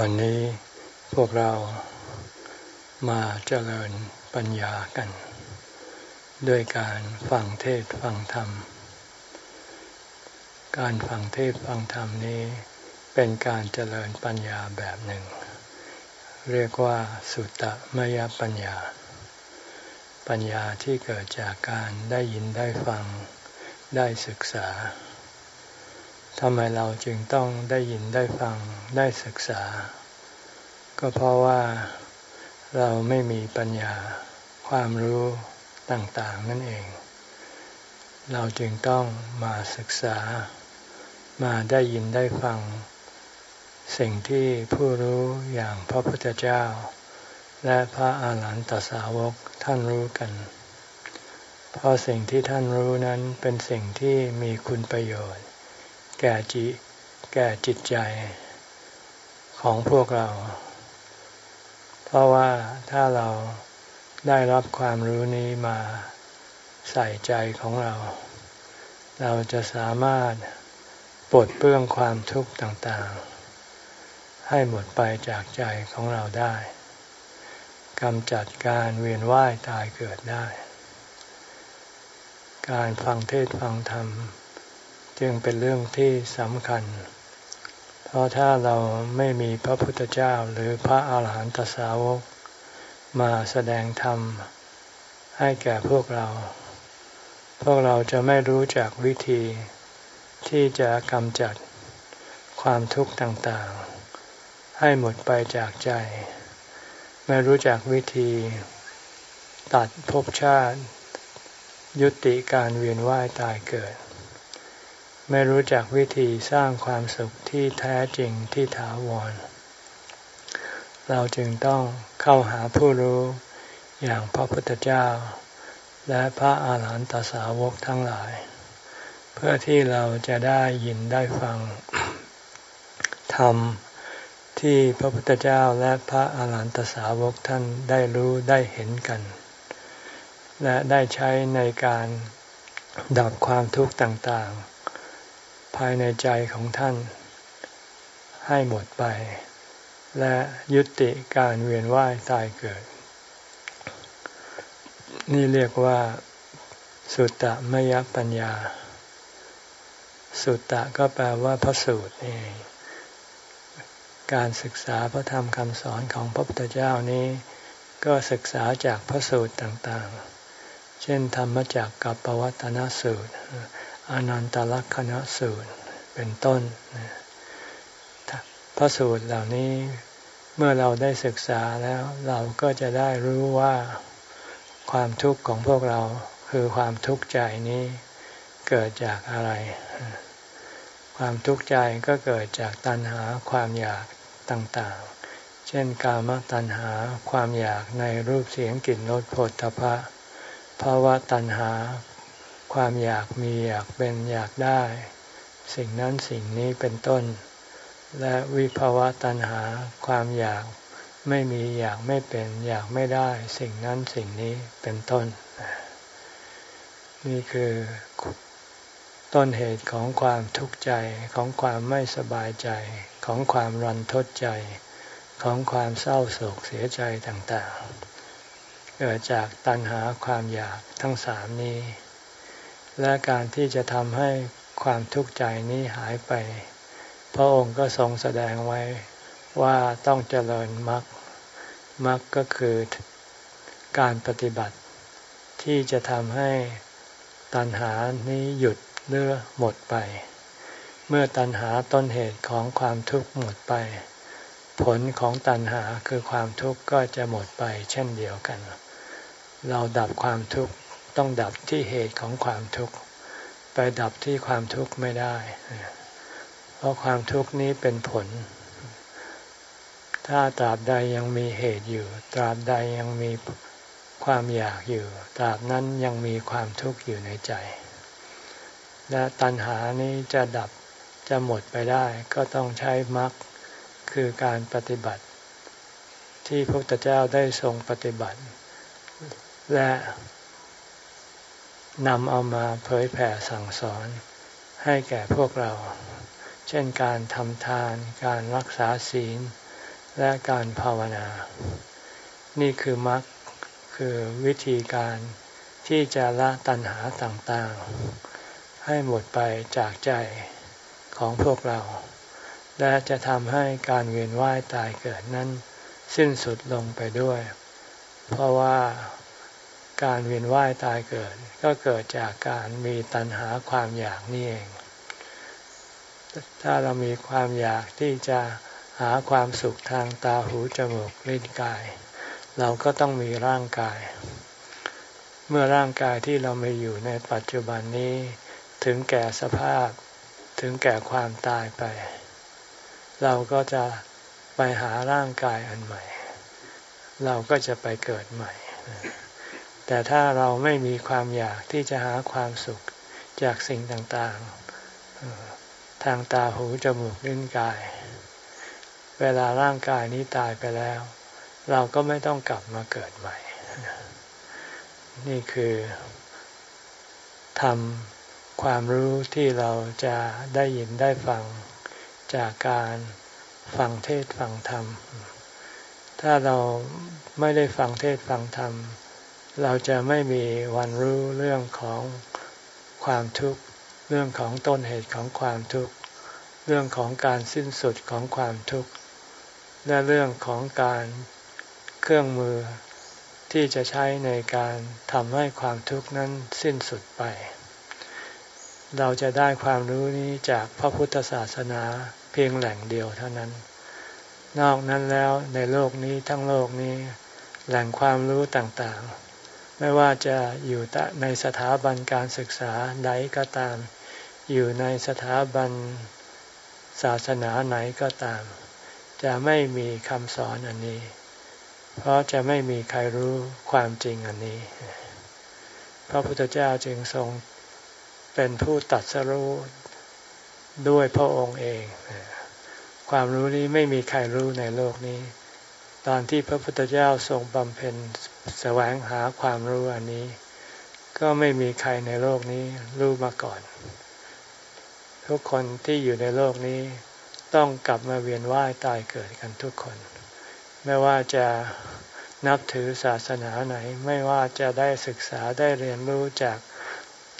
วันนี้พวกเรามาเจริญปัญญากัน ด้วยการฟังเทศฟังธรรม การฟังเทศฟังธรรมนี้ เป็นการเจริญปัญญาแบบหนึ่ง เรียกว่าสุตตมยปัญญา ปัญญาที่เกิดจากการได้ยินได้ฟังได้ศึกษา ทำไมเราจึงต้องได้ยินได้ฟังได้ศึกษา ก็เพราะว่าเราไม่มีปัญญาความรู้ต่างๆนั่นเอง เราจึงต้องมาศึกษา มาได้ยินได้ฟัง สิ่งที่ผู้รู้อย่างพระพุทธเจ้า และพระอาหารหันตสาวกท่านรู้กัน เพราะสิ่งที่ท่านรู้นั้นเป็นสิ่งที่มีคุณประโยชน์ ก่จิแก่จิตใจของพวกเรา เพราะว่าถ้าเราได้รับความรู้นี้มาใส่ใจของเรา เราจะสามารถปลดเปลื้องความทุกข์ต่างๆ ให้หมดไปจากใจของเราได้กำจัดการเวียนว่ายตายเกิดได้ การฟังเทศฟังธรรม จึงเป็นเรื่องที่สำคัญ เพราะถ้าเราไม่มีพระพุทธเจ้าหรือพระอาหารหันตสาวก มาแสดงธรรม ให้แก่พวกเรา พวกเราจะไม่รู้จักวิธีที่จะกำจัดความทุกข์ต่างๆ ให้หมดไปจากใจ ไม่รู้จักวิธี ตัดภพชาติ ยุติการเวียนว่ายตายเกิด ไม่รู้จักวิธีสร้างความสุขที่แท้จริงที่ถาวร เราจึงต้องเข้าหาผู้รู้อย่างพระพุทธเจ้า และพระอาหารหันตสาวกทั้งหลาย เพื่อที่เราจะได้ยินได้ฟังธรรมที่พระพุทธเจ้าและพระอาหารหันตสาวกท่านได้รู้ได้เห็นกัน และได้ใช้ในการดับความทุกข์ต่างๆ ภายในใจของท่าน ให้หมดไป และยุติการเวียนว่ายตายเกิด นี่เรียกว่า สุตตะมยปัญญา สุตตะก็แปลว่าพระสูตรนี่การศึกษาพระธรรมคำสอนของพระพุทธเจ้านี้ ก็ศึกษาจากพระสูตรต่างๆ เช่นธรรมจักกับปวัตนสูตร อนันตลักษณะสูตรเป็นต้นพระสูตรเหล่านี้เมื่อเราได้ศึกษาแล้วเราก็จะได้รู้ว่าความทุกข์ของพวกเราคือความทุกข์ใจนี้เกิดจากอะไร ความทุกข์ใจก็เกิดจากตัณหาความอยากต่างๆ เช่นกามตัณหาความอยากในรูปเสียงกลิ่นรสผลทพะภาวะตัณหา ความอยากมีอยากเป็นอยากได้ สิ่งนั้นสิ่งนี้เป็นต้น และวิภาวะตัณหาความอยากไม่มีอยากไม่เป็นอยากไม่ได้ สิ่งนั้นสิ่งนี้เป็นต้น นี่คือต้นเหตุของความทุกข์ใจของความไม่สบายใจ ของความรันทดใจ ของความเศร้าโศกเสียใจต่างๆ เกิดจากตัณหาความอยากทั้งสามนี้ และการที่จะทำให้ความทุกข์ใจนี้หายไป พระองค์ก็ทรงแสดงไว้ว่าต้องเจริญมรรคมรรคก็คือการปฏิบัติ ที่จะทำให้ตัณหานี้หยุดเลื่อหมดไป เมื่อตัณหาต้นเหตุของความทุกข์หมดไป ผลของตัณหาคือความทุกข์ก็จะหมดไปเช่นเดียวกัน เราดับความทุกข์ ต้องดับที่เหตุของความทุกข์ ไปดับที่ความทุกข์ไม่ได้ เพราะความทุกข์นี้เป็นผล ถ้าตราบใดยังมีเหตุอยู่ ตราบใดยังมีความอยากอยู่ ตราบนั้นยังมีความทุกข์อยู่ในใจ และตัณหานี้จะดับจะหมดไปได้ก็ต้องใช้มรรคคือการปฏิบัติ ที่พระพุทธเจ้าได้ทรงปฏิบัติ และ นำเอามาเผยแผ่สั่งสอนให้แก่พวกเรา เช่นการทำทาน การรักษาศีล และการภาวนา นี่คือมรรคคือวิธีการที่จะละตัณหาต่างๆ ให้หมดไปจากใจของพวกเรา และจะทำให้การเวียนว่ายตายเกิดนั้น สิ้นสุดลงไปด้วย เพราะว่า การเวียนว่ายตายเกิด ก็เกิดจากการมีตัณหาความอยากนี่เอง ถ้าเรามีความอยากที่จะหาความสุขทางตาหูจมูกลิ้นกาย เราก็ต้องมีร่างกาย เมื่อร่างกายที่เราไม่อยู่ในปัจจุบันนี้ ถึงแก่สภาพถึงแก่ความตายไป เราก็จะไปหาร่างกายอันใหม่ เราก็จะไปเกิดใหม่ แต่ถ้าเราไม่มีความอยากที่จะหาความสุขจากสิ่งต่างๆ ทางตาหูจมูกลิ้นกาย เวลาร่างกายนี้ตายไปแล้ว เราก็ไม่ต้องกลับมาเกิดใหม่ นี่คือทำความรู้ที่เราจะได้ยินได้ฟังจากการฟังเทศฟังธรรม ถ้าเราไม่ได้ฟังเทศฟังธรรม เราจะไม่มีวันรู้เรื่องของความทุกข์ เรื่องของต้นเหตุของความทุกข์ เรื่องของการสิ้นสุดของความทุกข์ และเรื่องของการเครื่องมือที่จะใช้ในการทำให้ความทุกข์นั้นสิ้นสุดไป เราจะได้ความรู้นี้จากพระพุทธศาสนาเพียงแหล่งเดียวเท่านั้น นอกนั้นแล้วในโลกนี้ทั้งโลกนี้แหล่งความรู้ต่างๆ ไม่ว่าจะอยู่ในสถาบันการศึกษาใดก็ตาม อยู่ในสถาบันศาสนาไหนก็ตาม จะไม่มีคำสอนอันนี้ เพราะจะไม่มีใครรู้ความจริงอันนี้ พระพุทธเจ้าจึงทรงเป็นผู้ตัดสรู้ด้วยพระองค์เอง ความรู้นี้ไม่มีใครรู้ในโลกนี้ ตอนที่พระพุทธเจ้าทรงบำเพ็ญ แสวงหาความรู้อันนี้ ก็ไม่มีใครในโลกนี้รู้มาก่อน ทุกคนที่อยู่ในโลกนี้ ต้องกลับมาเวียนว่ายตายเกิดกันทุกคน ไม่ว่าจะนับถือศาสนาไหน ไม่ว่าจะได้ศึกษาได้เรียนรู้จาก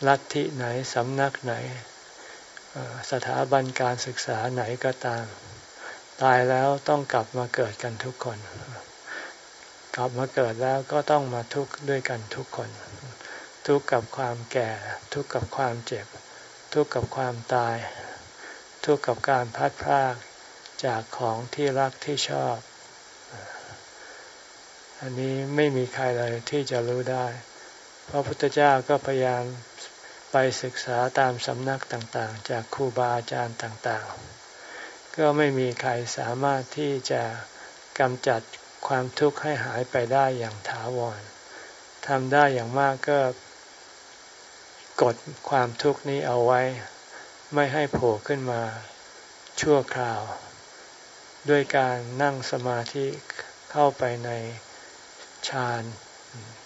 ลัทธิไหนสำนักไหน สถาบันการศึกษาไหนก็ตาม ตายแล้วต้องกลับมาเกิดกันทุกคน กลับมาเกิดแล้วก็ต้องมาทุกข์ด้วยกันทุกคน ทุกข์กับความแก่ ทุกข์กับความเจ็บ ทุกข์กับความตาย ทุกข์กับการพัดพรากจากของที่รักที่ชอบ อันนี้ไม่มีใครเลยที่จะรู้ได้พระพุทธเจ้าก็พยายามไปศึกษาตามสำนักต่างๆ จากครูบาอาจารย์ต่างๆ ก็ไม่มีใครสามารถที่จะกำจัด ความทุกข์ให้หายไปได้อย่างถาวรทำได้อย่างมากก็กดความทุกข์นี้เอาไว้ ไม่ให้โผล่ขึ้นมาชั่วคราว ด้วยการนั่งสมาธิเข้าไปในฌาน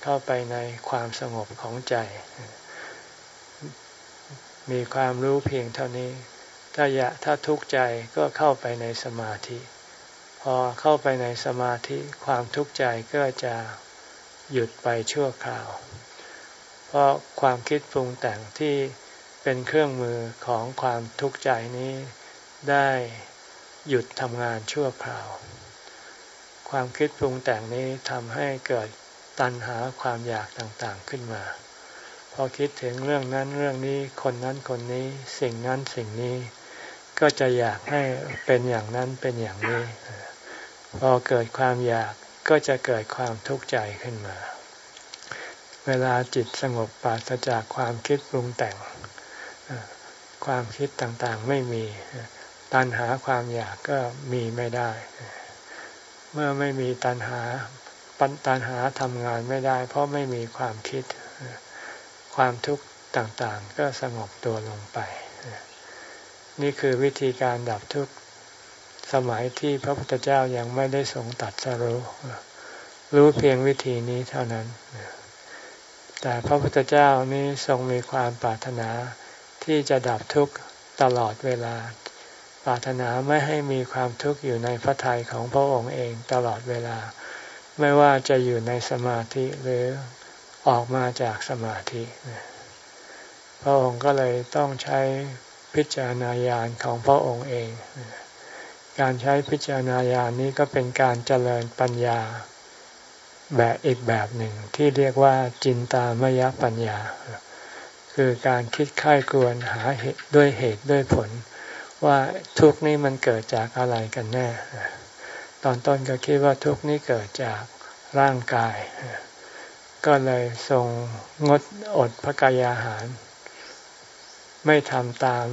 เข้าไปในความสงบของใจ มีความรู้เพียงเท่านี้ ถ้าอยากถ้าทุกข์ใจก็เข้าไปในสมาธิ พอเข้าไปในสมาธิความทุกข์ใจก็จะหยุดไปชั่วคราว เพราะความคิดปรุงแต่งที่เป็นเครื่องมือของความทุกข์ใจนี้ได้หยุดทำงานชั่วคราว ความคิดปรุงแต่งนี้ทำให้เกิดตัณหาความอยากต่างๆขึ้นมา พอคิดถึงเรื่องนั้นเรื่องนี้คนนั้นคนนี้สิ่งนั้นสิ่งนี้ ก็จะอยากให้เป็นอย่างนั้นเป็นอย่างนี้ พอเกิดความอยากก็จะเกิดความทุกข์ใจขึ้นมา เวลาจิตสงบปราศจากความคิดปรุงแต่ง ความคิดต่างๆไม่มี ตัณหาความอยากก็มีไม่ได้ เมื่อไม่มีตัณหาปัญตัณหาทำงานไม่ได้ เพราะไม่มีความคิด ความทุกข์ต่างๆ ก็สงบตัวลงไป นี่คือวิธีการดับทุกข์ สมัยที่พระพุทธเจ้ายังไม่ได้ทรงตัดสรู้รู้เพียงวิธีนี้เท่านั้น แต่พระพุทธเจ้านี้ทรงมีความปรารถนาที่จะดับทุกข์ตลอดเวลา ปรารถนาไม่ให้มีความทุกข์อยู่ในพระทัยของพระองค์เองตลอดเวลา ไม่ว่าจะอยู่ในสมาธิหรือออกมาจากสมาธิ พระองค์ก็เลยต้องใช้พิจารณาญาณของพระองค์เอง การใช้พิจารณาญาณนี้ก็เป็นการเจริญปัญญา แบบอีกแบบหนึ่งที่เรียกว่าจินตามยปัญญา คือการคิดค่ายกวนหาเหตุด้วยเหตุด้วยผล ว่าทุกนี้มันเกิดจากอะไรกันแน่ ตอนต้นก็คิดว่าทุกนี้เกิดจากร่างกาย ก็เลยทรงงดอดพระกายอาหาร ไม่ทำตาม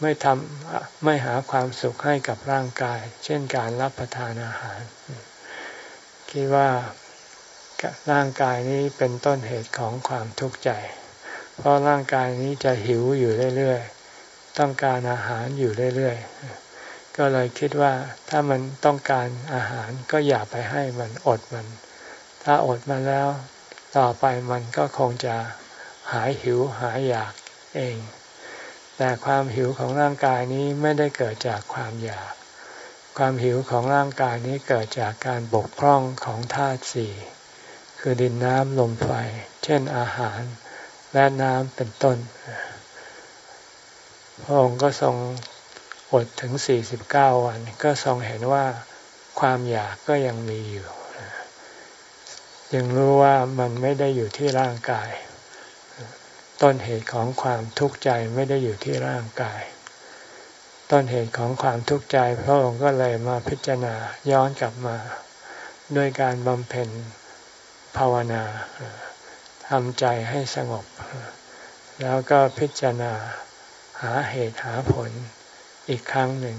ไม่ทำไม่หาความสุขให้กับร่างกาย เช่นการรับประทานอาหาร คิดว่าร่างกายนี้เป็นต้นเหตุของความทุกข์ใจ เพราะร่างกายนี้จะหิวอยู่เรื่อยๆ ต้องการอาหารอยู่เรื่อยๆ ก็เลยคิดว่าถ้ามันต้องการอาหารก็อย่าไปให้มันอดมัน ถ้าอดมันแล้ว ต่อไปมันก็คงจะหายหิวหายอยากเอง แต่ความหิวของร่างกายนี้ไม่ได้เกิดจากความอยาก ความหิวของร่างกายนี้เกิดจากการบกพร่องของธาตุสี่คือดินน้ำลมไฟ เช่นอาหารและน้ำเป็นต้น พระองค์ก็ทรงอดถึง 49 วัน ก็ทรงเห็นว่าความอยากก็ยังมีอยู่ ยังรู้ว่ามันไม่ได้อยู่ที่ร่างกาย ต้นเหตุของความทุกข์ใจไม่ได้อยู่ที่ร่างกาย ต้นเหตุของความทุกข์ใจพระองค์ก็เลยมาพิจารณาย้อนกลับมา ด้วยการบำเพ็ญภาวนาทำใจให้สงบ แล้วก็พิจารณาหาเหตุหาผลอีกครั้งหนึ่ง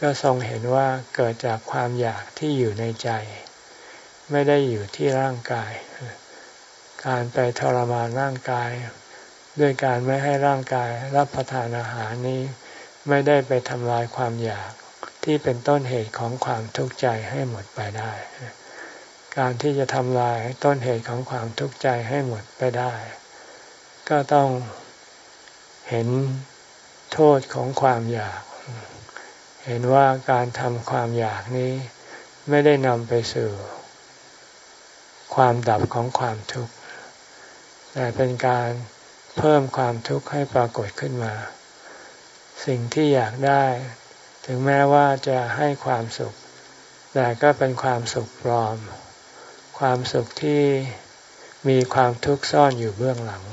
ก็ทรงเห็นว่าเกิดจากความอยากที่อยู่ในใจ ไม่ได้อยู่ที่ร่างกาย การไปทรมานร่างกาย ด้วยการไม่ให้ร่างกายรับประทานอาหารนี้ ไม่ได้ไปทำลายความอยากที่เป็นต้นเหตุของความทุกข์ใจให้หมดไปได้ การที่จะทำลายต้นเหตุของความทุกข์ใจให้หมดไปได้ ก็ต้องเห็นโทษของความอยาก เห็นว่าการทำความอยากนี้ ไม่ได้นำไปสู่ ความดับของความทุกข์แต่เป็นการ เพิ่มความทุกข์ให้ปรากฏขึ้นมา สิ่งที่อยากได้ ถึงแม้ว่าจะให้ความสุข แต่ก็เป็นความสุขปลอม ความสุขที่มีความทุกข์ซ่อนอยู่เบื้องหลัง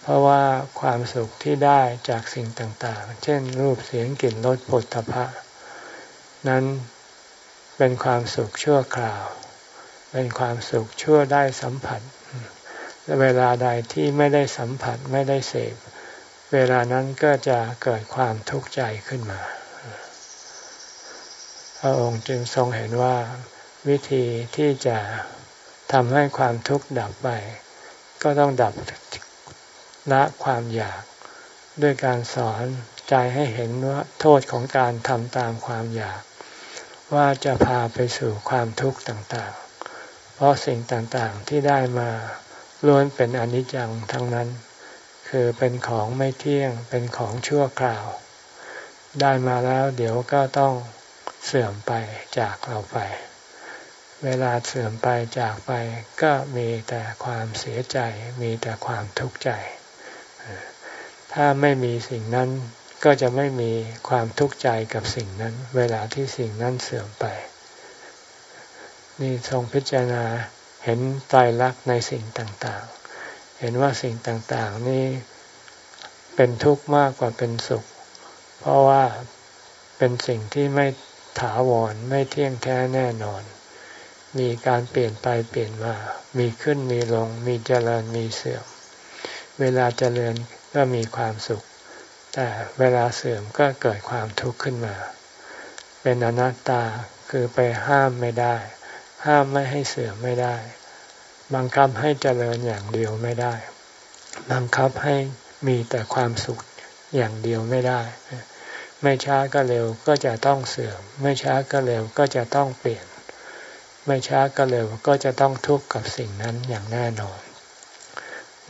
เพราะว่าความสุขที่ได้จากสิ่งต่างๆ เช่น รูปเสียงกลิ่นรสผลตภะนั้นเป็นความสุขชั่วคราว เป็นความสุขชั่วได้สัมผัส เวลาใดที่ไม่ได้สัมผัสไม่ได้เสพเวลานั้นก็จะเกิดความทุกข์ใจขึ้นมา พระองค์จึงทรงเห็นว่าวิธีที่จะทำให้ความทุกข์ดับไป ก็ต้องดับละความอยาก ด้วยการสอนใจให้เห็นว่าโทษของการทำตามความอยาก ว่าจะพาไปสู่ความทุกข์ต่างๆ เพราะสิ่งต่างๆที่ได้มา ล้วนเป็นอนิจจังทั้งนั้น คือเป็นของไม่เที่ยงเป็นของชั่วคราว ได้มาแล้วเดี๋ยวก็ต้องเสื่อมไปจากเราไป เวลาเสื่อมไปจากไปก็มีแต่ความเสียใจ มีแต่ความทุกข์ใจ ถ้าไม่มีสิ่งนั้นก็จะไม่มีความทุกข์ใจกับสิ่งนั้น เวลาที่สิ่งนั้นเสื่อมไป นี่ทรงพิจารณา เห็นตายรักในสิ่งต่างๆ เห็นว่าสิ่งต่างๆนี่เป็นทุกข์มากกว่าเป็นสุข เพราะว่าเป็นสิ่งที่ไม่ถาวรไม่เที่ยงแท้แน่นอน มีการเปลี่ยนไปเปลี่ยนมา มีขึ้นมีลง มีเจริญมีเสื่อม เวลาเจริญก็มีความสุข แต่เวลาเสื่อมก็เกิดความทุกข์ขึ้นมา เป็นอนัตตาคือไปห้ามไม่ได้ ห้ามไม่ให้เสื่อมไม่ได้ บังคับให้เจริญอย่างเดียวไม่ได้ บังคับให้มีแต่ความสุขอย่างเดียวไม่ได้ ไม่ช้าก็เร็วก็จะต้องเสื่อม ไม่ช้าก็เร็วก็จะต้องเปลี่ยน ไม่ช้าก็เร็วก็จะต้องทุกข์กับสิ่งนั้นอย่างแน่นอน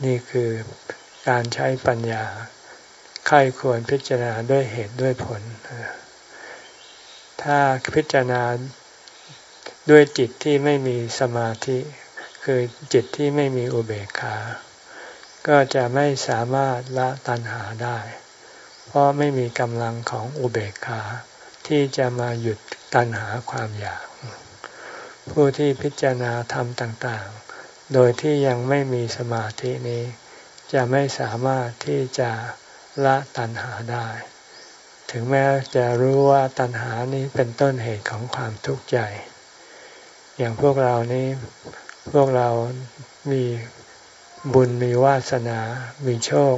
นี่คือการใช้ปัญญาใครควรพิจารณาด้วยเหตุด้วยผล ถ้าพิจารณา ด้วยจิตที่ไม่มีสมาธิ คือจิตที่ไม่มีอุเบกขา ก็จะไม่สามารถละตัณหาได้ เพราะไม่มีกำลังของอุเบกขา ที่จะมาหยุดตัณหาความอยาก ผู้ที่พิจารณาธรรมต่างๆ โดยที่ยังไม่มีสมาธินี้ จะไม่สามารถที่จะละตัณหาได้ ถึงแม้จะรู้ว่าตัณหานี้เป็นต้นเหตุของความทุกข์ใจ อย่างพวกเรานี้ พวกเรามีบุญมีวาสนา มีโชค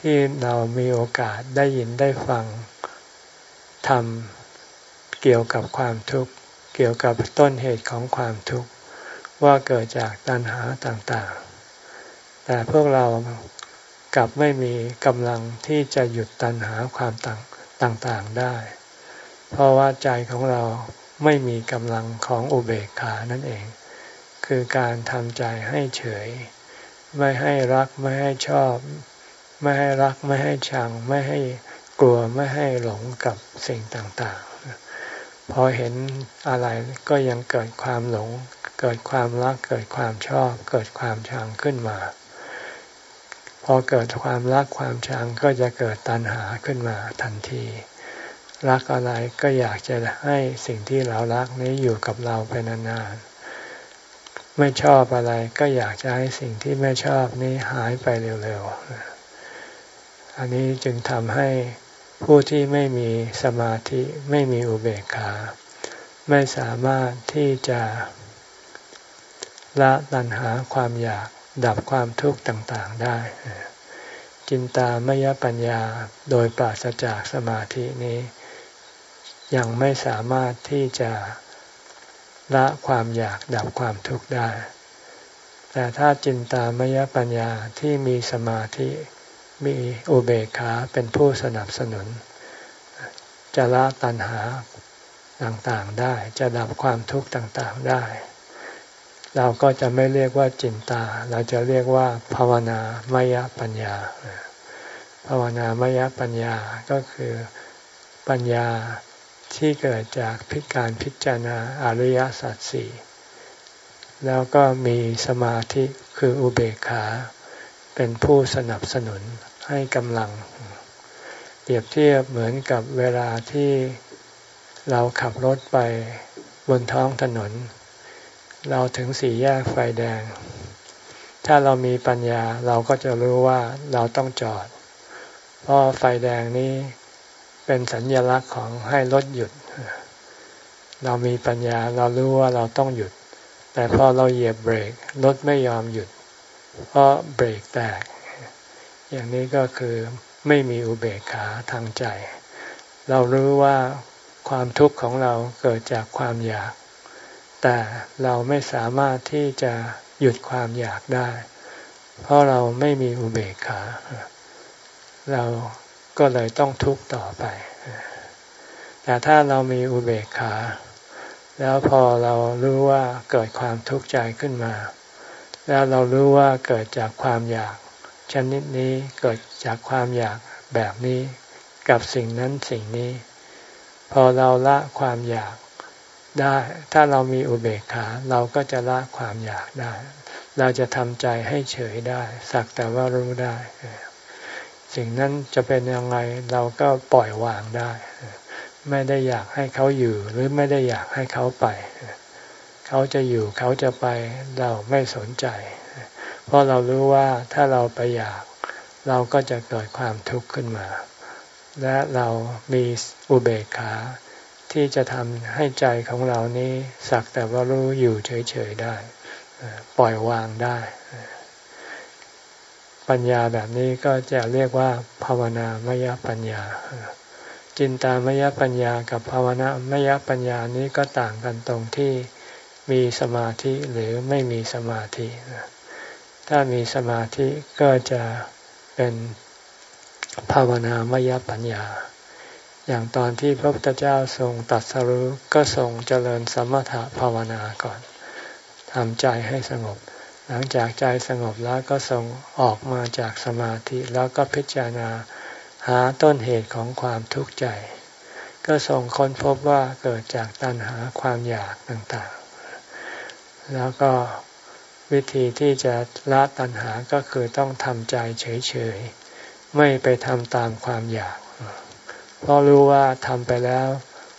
ที่เรามีโอกาสได้ยินได้ฟังทำเกี่ยวกับความทุกข์ เกี่ยวกับต้นเหตุของความทุกข์ ว่าเกิดจากตัณหาต่างๆ แต่พวกเรากลับไม่มีกำลังที่จะหยุดตัณหาความต่างๆได้ เพราะว่าใจของเรา ไม่มีกำลังของอุเบกขานั่นเอง คือการทำใจให้เฉย ไม่ให้รักไม่ให้ชอบ ไม่ให้รักไม่ให้ชัง ไม่ให้กลัวไม่ให้หลงกับสิ่งต่างๆ พอเห็นอะไรก็ยังเกิดความหลง เกิดความรักเกิดความชอบ เกิดความชังขึ้นมา พอเกิดความรักความชังก็จะเกิดตัณหาขึ้นมาทันที รักอะไรก็อยากจะให้สิ่งที่เรารักนี้อยู่กับเราไปนานๆ ไม่ชอบอะไรก็อยากจะให้สิ่งที่ไม่ชอบนี้หายไปเร็วๆ อันนี้จึงทำให้ผู้ที่ไม่มีสมาธิไม่มีอุเบกขา ไม่สามารถที่จะละตัณหาความอยากดับความทุกข์ต่างๆได้จินตามยปัญญาโดยปราศจากสมาธินี้ ยังไม่สามารถที่จะละความอยากดับความทุกข์ได้ แต่ถ้าจินตามยปัญญาที่มีสมาธิมีอุเบกขาเป็นผู้สนับสนุน จะละตัณหาต่างๆได้ จะดับความทุกข์ต่างๆได้ เราก็จะไม่เรียกว่าจินตา เราจะเรียกว่าภาวนามยปัญญา ภาวนามยปัญญาก็คือปัญญา ที่เกิดจากพิการพิจารณาอริยสัจสี่แล้วก็มีสมาธิคืออุเบกขา เป็นผู้สนับสนุนให้กำลัง เปรียบเทียบเหมือนกับเวลาที่เราขับรถไปบนท้องถนน เราถึงสี่แยกไฟแดง ถ้าเรามีปัญญาเราก็จะรู้ว่าเราต้องจอด เพราะไฟแดงนี้ เป็นสัญญลักษณ์ของให้รถหยุด เรามีปัญญาเรารู้ว่าเราต้องหยุด แต่พอเราเหยียบเบรกรถไม่ยอมหยุด เพราะเบรกแตก อย่างนี้ก็คือไม่มีอุเบกขาทางใจ เรารู้ว่าความทุกข์ของเราเกิดจากความอยาก แต่เราไม่สามารถที่จะหยุดความอยากได้ เพราะเราไม่มีอุเบกขา เรา ก็เลยต้องทุกข์ต่อไป แต่ถ้าเรามีอุเบกขา แล้วพอเรารู้ว่าเกิดความทุกข์ใจขึ้นมา แล้วเรารู้ว่าเกิดจากความอยาก ชนิดนี้เกิดจากความอยากแบบนี้กับสิ่งนั้นสิ่งนี้ พอเราละความอยากได้ ถ้าเรามีอุเบกขา เราก็จะละความอยากได้ เราจะทำใจให้เฉยได้ สักแต่ว่ารู้ได้ สิ่งนั้นจะเป็นยังไงเราก็ปล่อยวางได้ ไม่ได้อยากให้เขาอยู่หรือไม่ได้อยากให้เขาไป เขาจะอยู่เขาจะไปเราไม่สนใจ เพราะเรารู้ว่าถ้าเราไปอยาก เราก็จะเกิดความทุกข์ขึ้นมา และเรามีอุเบกขาที่จะทำให้ใจของเรานี้สักแต่ว่ารู้อยู่เฉยๆได้ ปล่อยวางได้ ปัญญาแบบนี้ก็จะเรียกว่าภาวนามยปัญญา จินตามยปัญญากับภาวนามยปัญญานี้ก็ต่างกันตรงที่มีสมาธิหรือไม่มีสมาธิ ถ้ามีสมาธิก็จะเป็นภาวนามยปัญญา อย่างตอนที่พระพุทธเจ้าทรงตัดสรุก็ทรงเจริญสมถะภาวนาก่อนทำใจให้สงบ หลังจากใจสงบแล้วก็ทรงออกมาจากสมาธิแล้วก็พิจารณาหาต้นเหตุของความทุกข์ใจ ก็ส่งค้นพบว่าเกิดจากตัณหาความอยากต่างๆ แล้วก็วิธีที่จะละตัณหาก็คือต้องทำใจเฉยๆ ไม่ไปทำตามความอยาก เพราะรู้ว่าทำไปแล้ว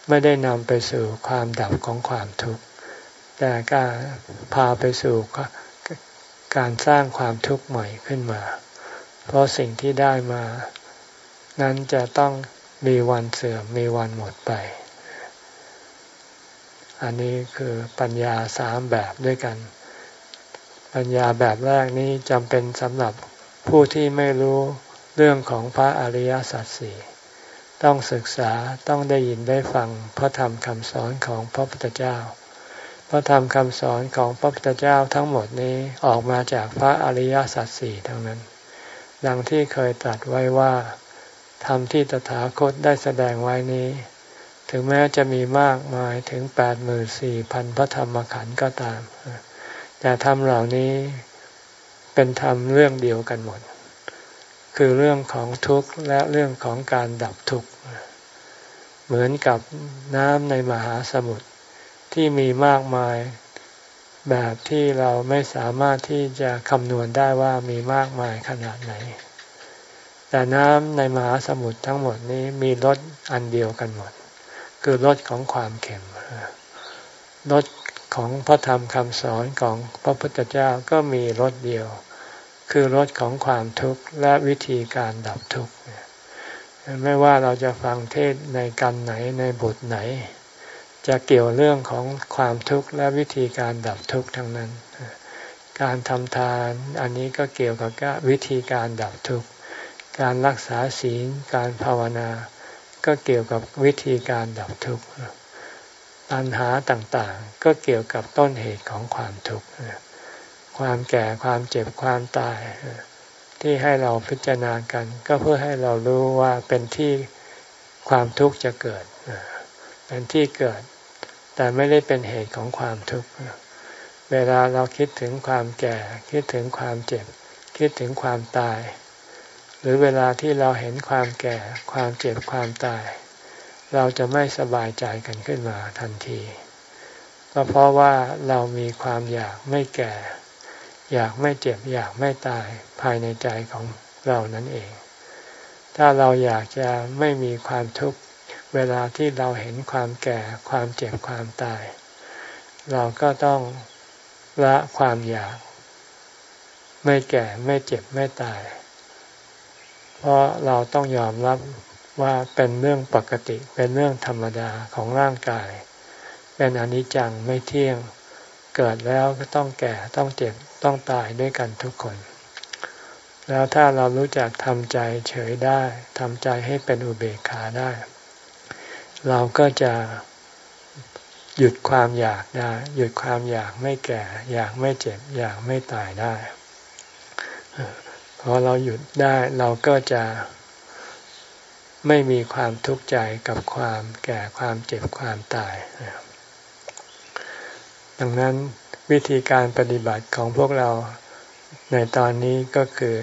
ไม่ได้นำไปสู่ความดับของความทุกข์ แต่การพาไปสู่ การสร้างความทุกข์ใหม่ขึ้นมา เพราะสิ่งที่ได้มา นั้นจะต้องมีวันเสื่อมมีวันหมดไป อันนี้คือปัญญาสามแบบด้วยกัน ปัญญาแบบแรกนี้จำเป็นสำหรับผู้ที่ไม่รู้เรื่องของพระอริยสัจสี่ต้องศึกษาต้องได้ยินได้ฟังพระธรรมคำสอนของพระพุทธเจ้า พระธรรมคำสอนของพระพุทธเจ้าทั้งหมดนี้ออกมาจากพระอริยสัจสี่ทั้งนั้น ดังที่เคยตรัสไว้ว่าธรรมที่ตถาคตได้แสดงไว้นี้ ถึงแม้จะมีมากมายถึงแปดหมื่นสี่พันพระธรรมขันธ์ก็ตาม แต่ธรรมเหล่านี้เป็นธรรมเรื่องเดียวกันหมด คือเรื่องของทุกข์และเรื่องของการดับทุกข์ เหมือนกับน้ำในมหาสมุทร ที่มีมากมาย แบบที่เราไม่สามารถที่จะคำนวณได้ว่ามีมากมายขนาดไหน แต่น้ำในมหาสมุทรทั้งหมดนี้มีรสอันเดียวกันหมด คือรสของความเค็มรสของพระธรรมคำสอนของพระพุทธเจ้าก็มีรสเดียว คือรสของความทุกข์และวิธีการดับทุกข์ไม่ว่าเราจะฟังเทศในกันไหนในบทไหน จะเกี่ยวเรื่องของความทุกข์และวิธีการดับทุกข์ทั้งนั้น การทำทานอันนี้ก็เกี่ยวกับวิธีการดับทุกข์ การรักษาศีล การภาวนา ก็เกี่ยวกับวิธีการดับทุกข์ปัญหาต่างๆ ก็เกี่ยวกับต้นเหตุของความทุกข์ ความแก่ ความเจ็บ ความตาย ที่ให้เราพิจารณากัน ก็เพื่อให้เรารู้ว่าเป็นที่ความทุกข์จะเกิด เป็นที่เกิด แต่ไม่ได้เป็นเหตุของความทุกข์เวลาเราคิดถึงความแก่ คิดถึงความเจ็บ คิดถึงความตาย หรือเวลาที่เราเห็นความแก่ ความเจ็บความตาย เราจะไม่สบายใจกันขึ้นมาทันทีก็เพราะว่าเรามีความอยากไม่แก่ อยากไม่เจ็บ อยากไม่ตายภายในใจของเรานั่นเอง ถ้าเราอยากจะไม่มีความทุกข์ เวลาที่เราเห็นความแก่ความเจ็บความตาย เราก็ต้องละความอยาก ไม่แก่ไม่เจ็บไม่ตาย เพราะเราต้องยอมรับว่าเป็นเรื่องปกติเป็นเรื่องธรรมดาของร่างกาย เป็นอนิจจังไม่เที่ยง เกิดแล้วก็ต้องแก่ต้องเจ็บต้องตายด้วยกันทุกคน แล้วถ้าเรารู้จักทำใจเฉยได้ทำใจให้เป็นอุเบกขาได้ เราก็จะหยุดความอยากได้ หยุดความอยากไม่แก่ อยากไม่เจ็บ อยากไม่ตายได้พอเราหยุดได้เราก็จะไม่มีความทุกข์ใจกับความแก่ความเจ็บความตาย ดังนั้นวิธีการปฏิบัติของพวกเราในตอนนี้ก็คือ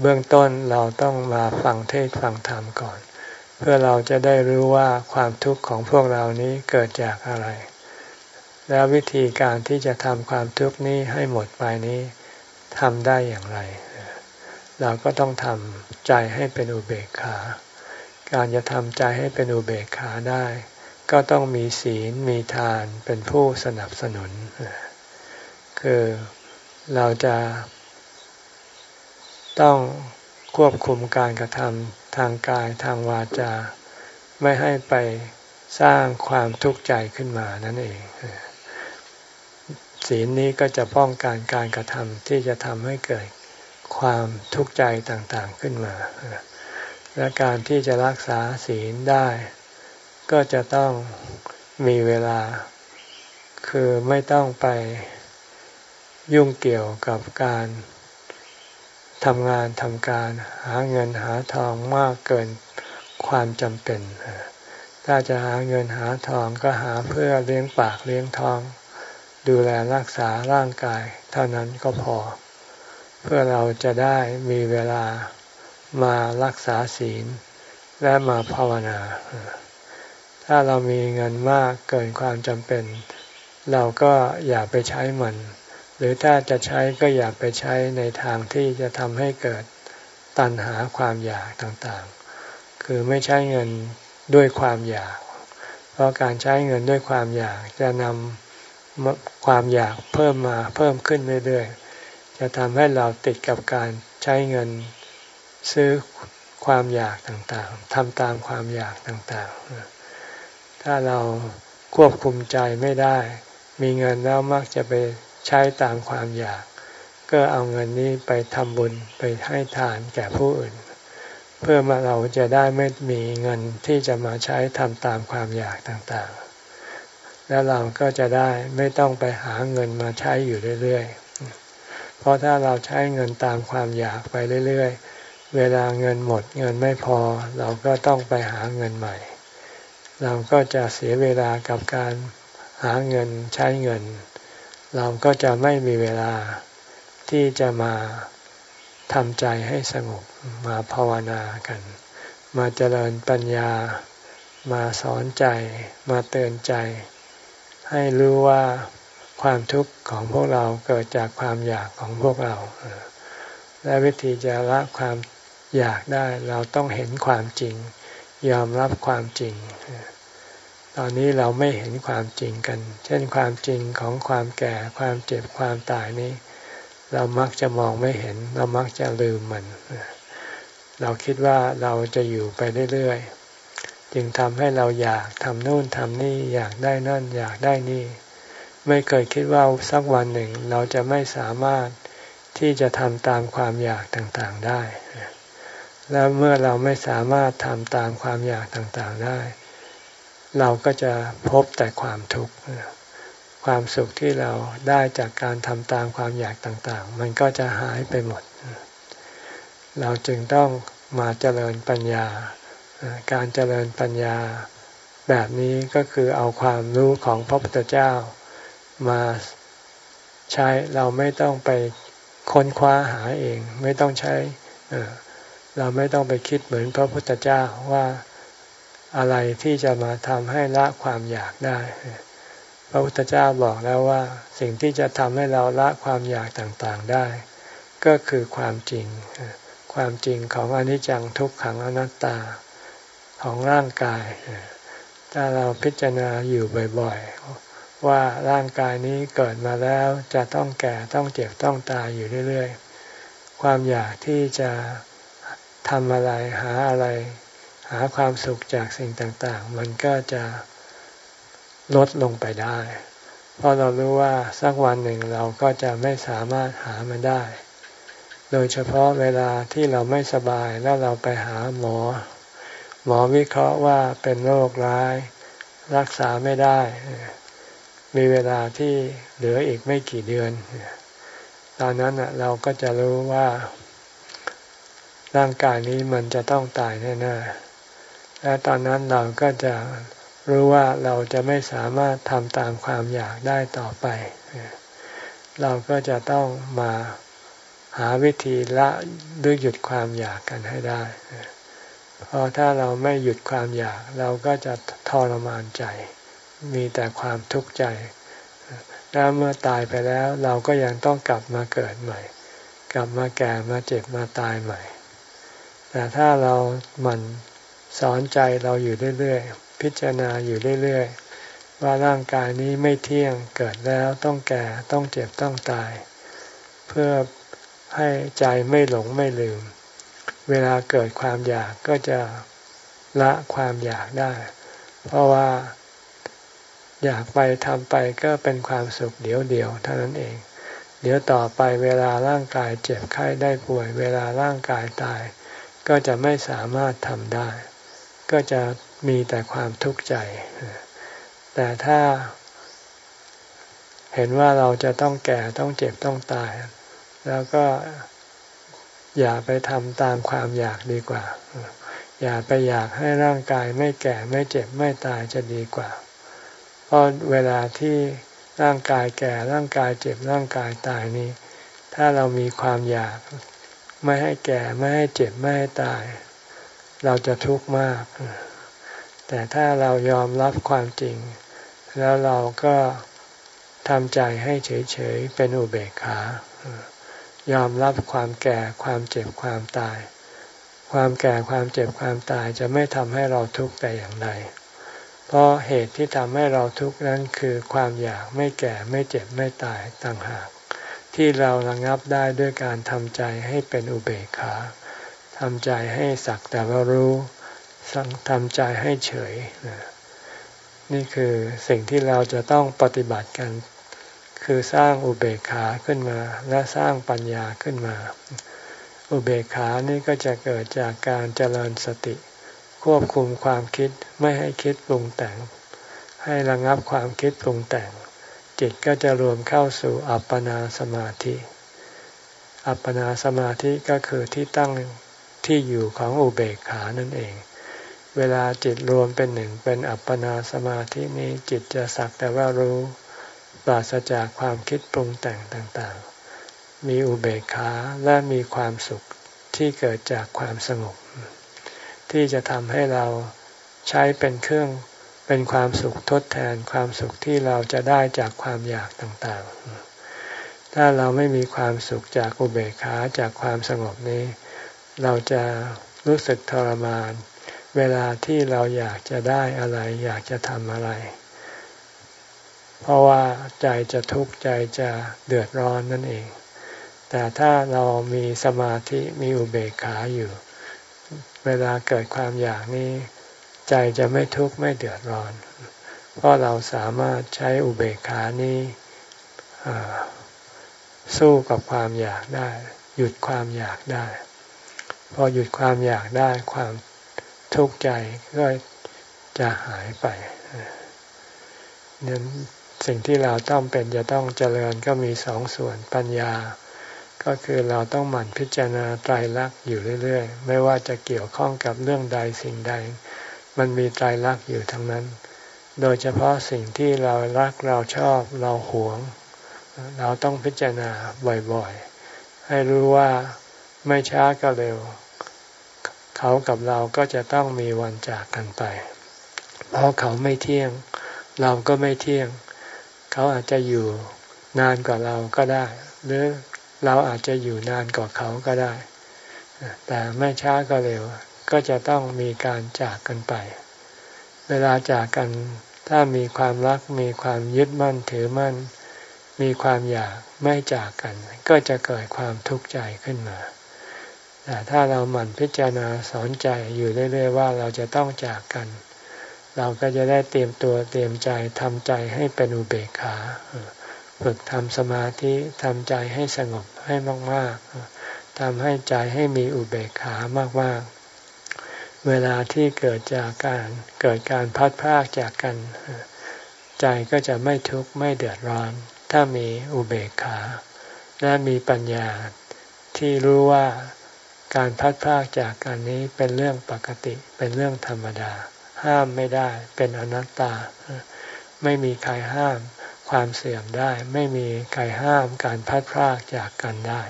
เบื้องต้นเราต้องมาฟังเทศฟังธรรมก่อน เพื่อเราจะได้รู้ว่าความทุกข์ของพวกเรานี้เกิดจากอะไร แล้ววิธีการที่จะทำความทุกข์นี้ให้หมดไปนี้ทำได้อย่างไร เราก็ต้องทำใจให้เป็นอุเบกขา การจะทำใจให้เป็นอุเบกขาได้ ก็ต้องมีศีลมีทานเป็นผู้สนับสนุน คือเราจะต้องควบคุมการกระทำ ทางกายทางวาจา ไม่ให้ไปสร้างความทุกข์ใจขึ้นมานั่นเอง ศีลนี้ก็จะป้องกันการกระทำที่จะทำให้เกิดความทุกข์ใจต่างๆขึ้นมา และการที่จะรักษาศีลได้ ก็จะต้องมีเวลา คือไม่ต้องไปยุ่งเกี่ยวกับการ ทำงานทำการหาเงินหาทองมากเกินความจำเป็น ถ้าจะหาเงินหาทองก็หาเพื่อเลี้ยงปากเลี้ยงท้อง ดูแลรักษาร่างกาย เท่านั้นก็พอ เพื่อเราจะได้มีเวลามารักษาศีล และมาภาวนา ถ้าเรามีเงินมากเกินความจำเป็น เราก็อย่าไปใช้มัน หรือถ้าจะใช้ก็อย่าไปใช้ในทางที่จะทำให้เกิดตัณหาความอยากต่างๆ คือไม่ใช้เงินด้วยความอยาก เพราะการใช้เงินด้วยความอยากจะนำความอยากเพิ่มมาเพิ่มขึ้นเรื่อยๆ จะทำให้เราติดกับการใช้เงินซื้อความอยากต่างๆทำตามความอยากต่างๆ ถ้าเราควบคุมใจไม่ได้ มีเงินแล้วมักจะไป ใช้ตามความอยาก ก็เอาเงินนี้ไปทำบุญไปให้ทานแก่ผู้อื่น เพื่อมาเราจะได้ไม่มีเงินที่จะมาใช้ทำตามความอยากต่างๆ แล้วเราก็จะได้ไม่ต้องไปหาเงินมาใช้อยู่เรื่อยๆ เพราะถ้าเราใช้เงินตามความอยากไปเรื่อยๆเวลาเงินหมดเงินไม่พอ เราก็ต้องไปหาเงินใหม่ เราก็จะเสียเวลากับการหาเงินใช้เงิน เราก็จะไม่มีเวลาที่จะมาทำใจให้สงบมาภาวนากัน มาเจริญปัญญา มาสอนใจ มาเตือนใจ ให้รู้ว่าความทุกข์ของพวกเราเกิดจากความอยากของพวกเรา และวิธีจะละความอยากได้เราต้องเห็นความจริง ยอมรับความจริง ตอนนี้เราไม่เห็นความจริงกัน เช่นความจริงของความแก่ความเจ็บความตายนี้ เรามักจะมองไม่เห็น เรามักจะลืมมัน เราคิดว่าเราจะอยู่ไปเรื่อยๆ จึงทำให้เราอยากทำนู่นทำนี่อยากได้นั่นอยากได้นี่ ไม่เคยคิดว่าสักวันหนึ่งเราจะไม่สามารถที่จะทำตามความอยากต่างๆได้ แล้วเมื่อเราไม่สามารถทำตามความอยากต่างๆได้ เราก็จะพบแต่ความทุกข์ความสุขที่เราได้จากการทำตามความอยากต่างๆ มันก็จะหายไปหมด เราจึงต้องมาเจริญปัญญา การเจริญปัญญาแบบนี้ก็คือเอาความรู้ของพระพุทธเจ้ามาใช้เราไม่ต้องไปค้นคว้าหาเอง ไม่ต้องใช้เราไม่ต้องไปคิดเหมือนพระพุทธเจ้าว่า อะไรที่จะมาทำให้ละความอยากได้ พระพุทธเจ้าบอกแล้วว่า สิ่งที่จะทำให้เราละความอยากต่างๆได้ ก็คือความจริง ความจริงของอนิจจังทุกขังอนัตตาของร่างกาย ถ้าเราพิจารณาอยู่บ่อยๆ ว่าร่างกายนี้เกิดมาแล้วจะต้องแก่ต้องเจ็บต้องตายอยู่เรื่อยๆ ความอยากที่จะทำอะไรหาอะไร หาความสุขจากสิ่งต่างๆ มันก็จะลดลงไปได้ เพราะเรารู้ว่าสักวันหนึ่งเราก็จะไม่สามารถหามันได้ โดยเฉพาะเวลาที่เราไม่สบายแล้วเราไปหาหมอ หมอวิเคราะห์ว่าเป็นโรคร้าย รักษาไม่ได้ มีเวลาที่เหลืออีกไม่กี่เดือน ตอนนั้นเราก็จะรู้ว่าร่างกายนี้มันจะต้องตายแน่ๆ และตอนนั้นเราก็จะรู้ว่าเราจะไม่สามารถทำตามความอยากได้ต่อไป เราก็จะต้องมาหาวิธีละด้วยหยุดความอยากกันให้ได้เพราะถ้าเราไม่หยุดความอยากเราก็จะทรมานใจ มีแต่ความทุกข์ใจแล้วเมื่อตายไปแล้วเราก็ยังต้องกลับมาเกิดใหม่ กลับมาแก่มาเจ็บมาตายใหม่ แต่ถ้าเราหมั่น สอนใจเราอยู่เรื่อยๆ พิจารณาอยู่เรื่อยๆ ว่าร่างกายนี้ไม่เที่ยงเกิดแล้วต้องแก่ต้องเจ็บต้องตาย เพื่อให้ใจไม่หลงไม่ลืม เวลาเกิดความอยากก็จะละความอยากได้ เพราะว่าอยากไปทำไปก็เป็นความสุขเดียวเดียวเท่านั้นเอง เดี๋ยวต่อไปเวลาร่างกายเจ็บไข้ได้ป่วย เวลาร่างกายตาย ก็จะไม่สามารถทำได้ ก็จะมีแต่ความทุกข์ใจ แต่ถ้าเห็นว่าเราจะต้องแก่ต้องเจ็บต้องตาย แล้วก็อย่าไปทำตามความอยากดีกว่า อย่าไปอยากให้ร่างกายไม่แก่ไม่เจ็บไม่ตายจะดีกว่า เพราะเวลาที่ร่างกายแก่ร่างกายเจ็บร่างกายตายนี้ ถ้าเรามีความอยาก ไม่ให้แก่ไม่ให้เจ็บไม่ให้ตาย เราจะทุกข์มาก แต่ถ้าเรายอมรับความจริง แล้วเราก็ทำใจให้เฉย ๆ เป็นอุเบกขายอมรับความแก่ความเจ็บความตาย ความแก่ความเจ็บความตายจะไม่ทำให้เราทุกข์แต่อย่างใดเพราะเหตุที่ทำให้เราทุกข์นั้นคือความอยากไม่แก่ไม่เจ็บไม่ตายต่างหาก ที่เราระงับได้ด้วยการทำใจให้เป็นอุเบกขา ทำใจให้สักแต่ว่ารู้ทำใจให้เฉย นี่คือสิ่งที่เราจะต้องปฏิบัติกัน คือสร้างอุเบกขาขึ้นมา และสร้างปัญญาขึ้นมา อุเบกขานี่ก็จะเกิดจากการเจริญสติ ควบคุมความคิดไม่ให้คิดปรุงแต่ง ให้ระงับความคิดปรุงแต่ง จิตก็จะรวมเข้าสู่อัปปนาสมาธิ อัปปนาสมาธิก็คือที่ตั้ง ที่อยู่ของอุเบกขานั่นเอง เวลาจิตรวมเป็นหนึ่งเป็นอัปปนาสมาธินี้จิตจะสักแต่ว่ารู้ปราศจากความคิดปรุงแต่งต่างๆ มีอุเบกขาและมีความสุขที่เกิดจากความสงบ ที่จะทำให้เราใช้เป็นเครื่องเป็นความสุขทดแทนความสุขที่เราจะได้จากความอยากต่างๆ ถ้าเราไม่มีความสุขจากอุเบกขาจากความสงบนี้ เราจะรู้สึกทรมาน เวลาที่เราอยากจะได้อะไร อยากจะทำอะไร เพราะว่าใจจะทุกข์ใจจะเดือดร้อนนั่นเอง แต่ถ้าเรามีสมาธิมีอุเบกขาอยู่ เวลาเกิดความอยากนี้ ใจจะไม่ทุกข์ไม่เดือดร้อน เพราะเราสามารถใช้อุเบกขานี้สู้กับความอยากได้ หยุดความอยากได้ พอหยุดความอยากได้ความทุกข์ใจก็จะหายไปนั้นสิ่งที่เราต้องเป็นจะต้องเจริญก็มีสองส่วนปัญญา ก็คือเราต้องหมั่นพิจารณาไตรลักษณ์อยู่เรื่อยๆ ไม่ว่าจะเกี่ยวข้องกับเรื่องใดสิ่งใด มันมีไตรลักษณ์อยู่ทั้งนั้น โดยเฉพาะสิ่งที่เรารักเราชอบเราหวง เราต้องพิจารณาบ่อยๆ ให้รู้ว่า ไม่ช้าก็เร็ว เขากับเราก็จะต้องมีวันจากกันไป เพราะเขาไม่เที่ยง เราก็ไม่เที่ยง เขาอาจจะอยู่นานกว่าเราก็ได้ หรือเราอาจจะอยู่นานกว่าเขาก็ได้ แต่ไม่ช้าก็เร็ว ก็จะต้องมีการจากกันไป เวลาจากกันถ้ามีความรักมีความยึดมั่นถือมั่น มีความอยากไม่จากกัน ก็จะเกิดความทุกข์ใจขึ้นมา แต่ถ้าเราหมั่นพิจารณาสอนใจอยู่เรื่อย ๆ ว่าเราจะต้องจากกัน เราก็จะได้เตรียมตัวเตรียมใจทำใจให้เป็นอุเบกขาฝึกทำสมาธิทำใจให้สงบให้มากๆทำให้ใจให้มีอุเบกขามากๆ เวลาที่เกิดจากการเกิดการพัดพากจากกัน ใจก็จะไม่ทุกข์ไม่เดือดร้อน ถ้ามีอุเบกขา และมีปัญญาที่รู้ว่า การพัดพากจากกันนี้เป็นเรื่องปกติ เป็นเรื่องธรรมดา ห้ามไม่ได้ เป็นอนัตตา ไม่มีใครห้ามความเสื่อมได้ ไม่มีใครห้ามการพัดพรากจากกันได้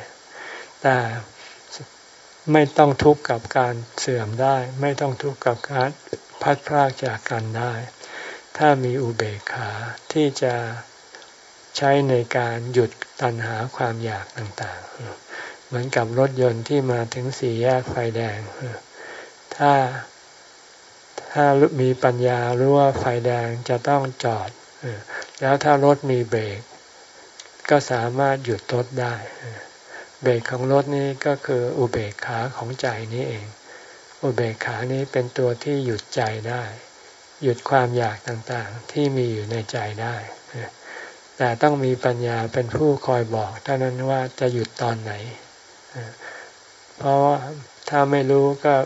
แต่ไม่ต้องทุกข์กับการเสื่อมได้ ไม่ต้องทุกข์กับการพัดพรากจากกันได้ ถ้ามีอุเบกขาที่จะใช้ในการหยุดตัณหาความอยากต่างๆ เหมือนกับรถยนต์ที่มาถึงสี่แยกไฟแดง ถ้าถ้ามีปัญญารู้ว่าไฟแดงจะต้องจอด แล้วถ้ารถมีเบรก ก็สามารถหยุดรถได้ เบรกของรถนี้ก็คืออุเบกขาของใจนี้เอง อุเบกขานี้เป็นตัวที่หยุดใจได้ หยุดความอยากต่างๆที่มีอยู่ในใจได้แต่ต้องมีปัญญาเป็นผู้คอยบอกเท่านั้นว่าจะหยุดตอนไหน เพราะว่าถ้าไม่รู้ก็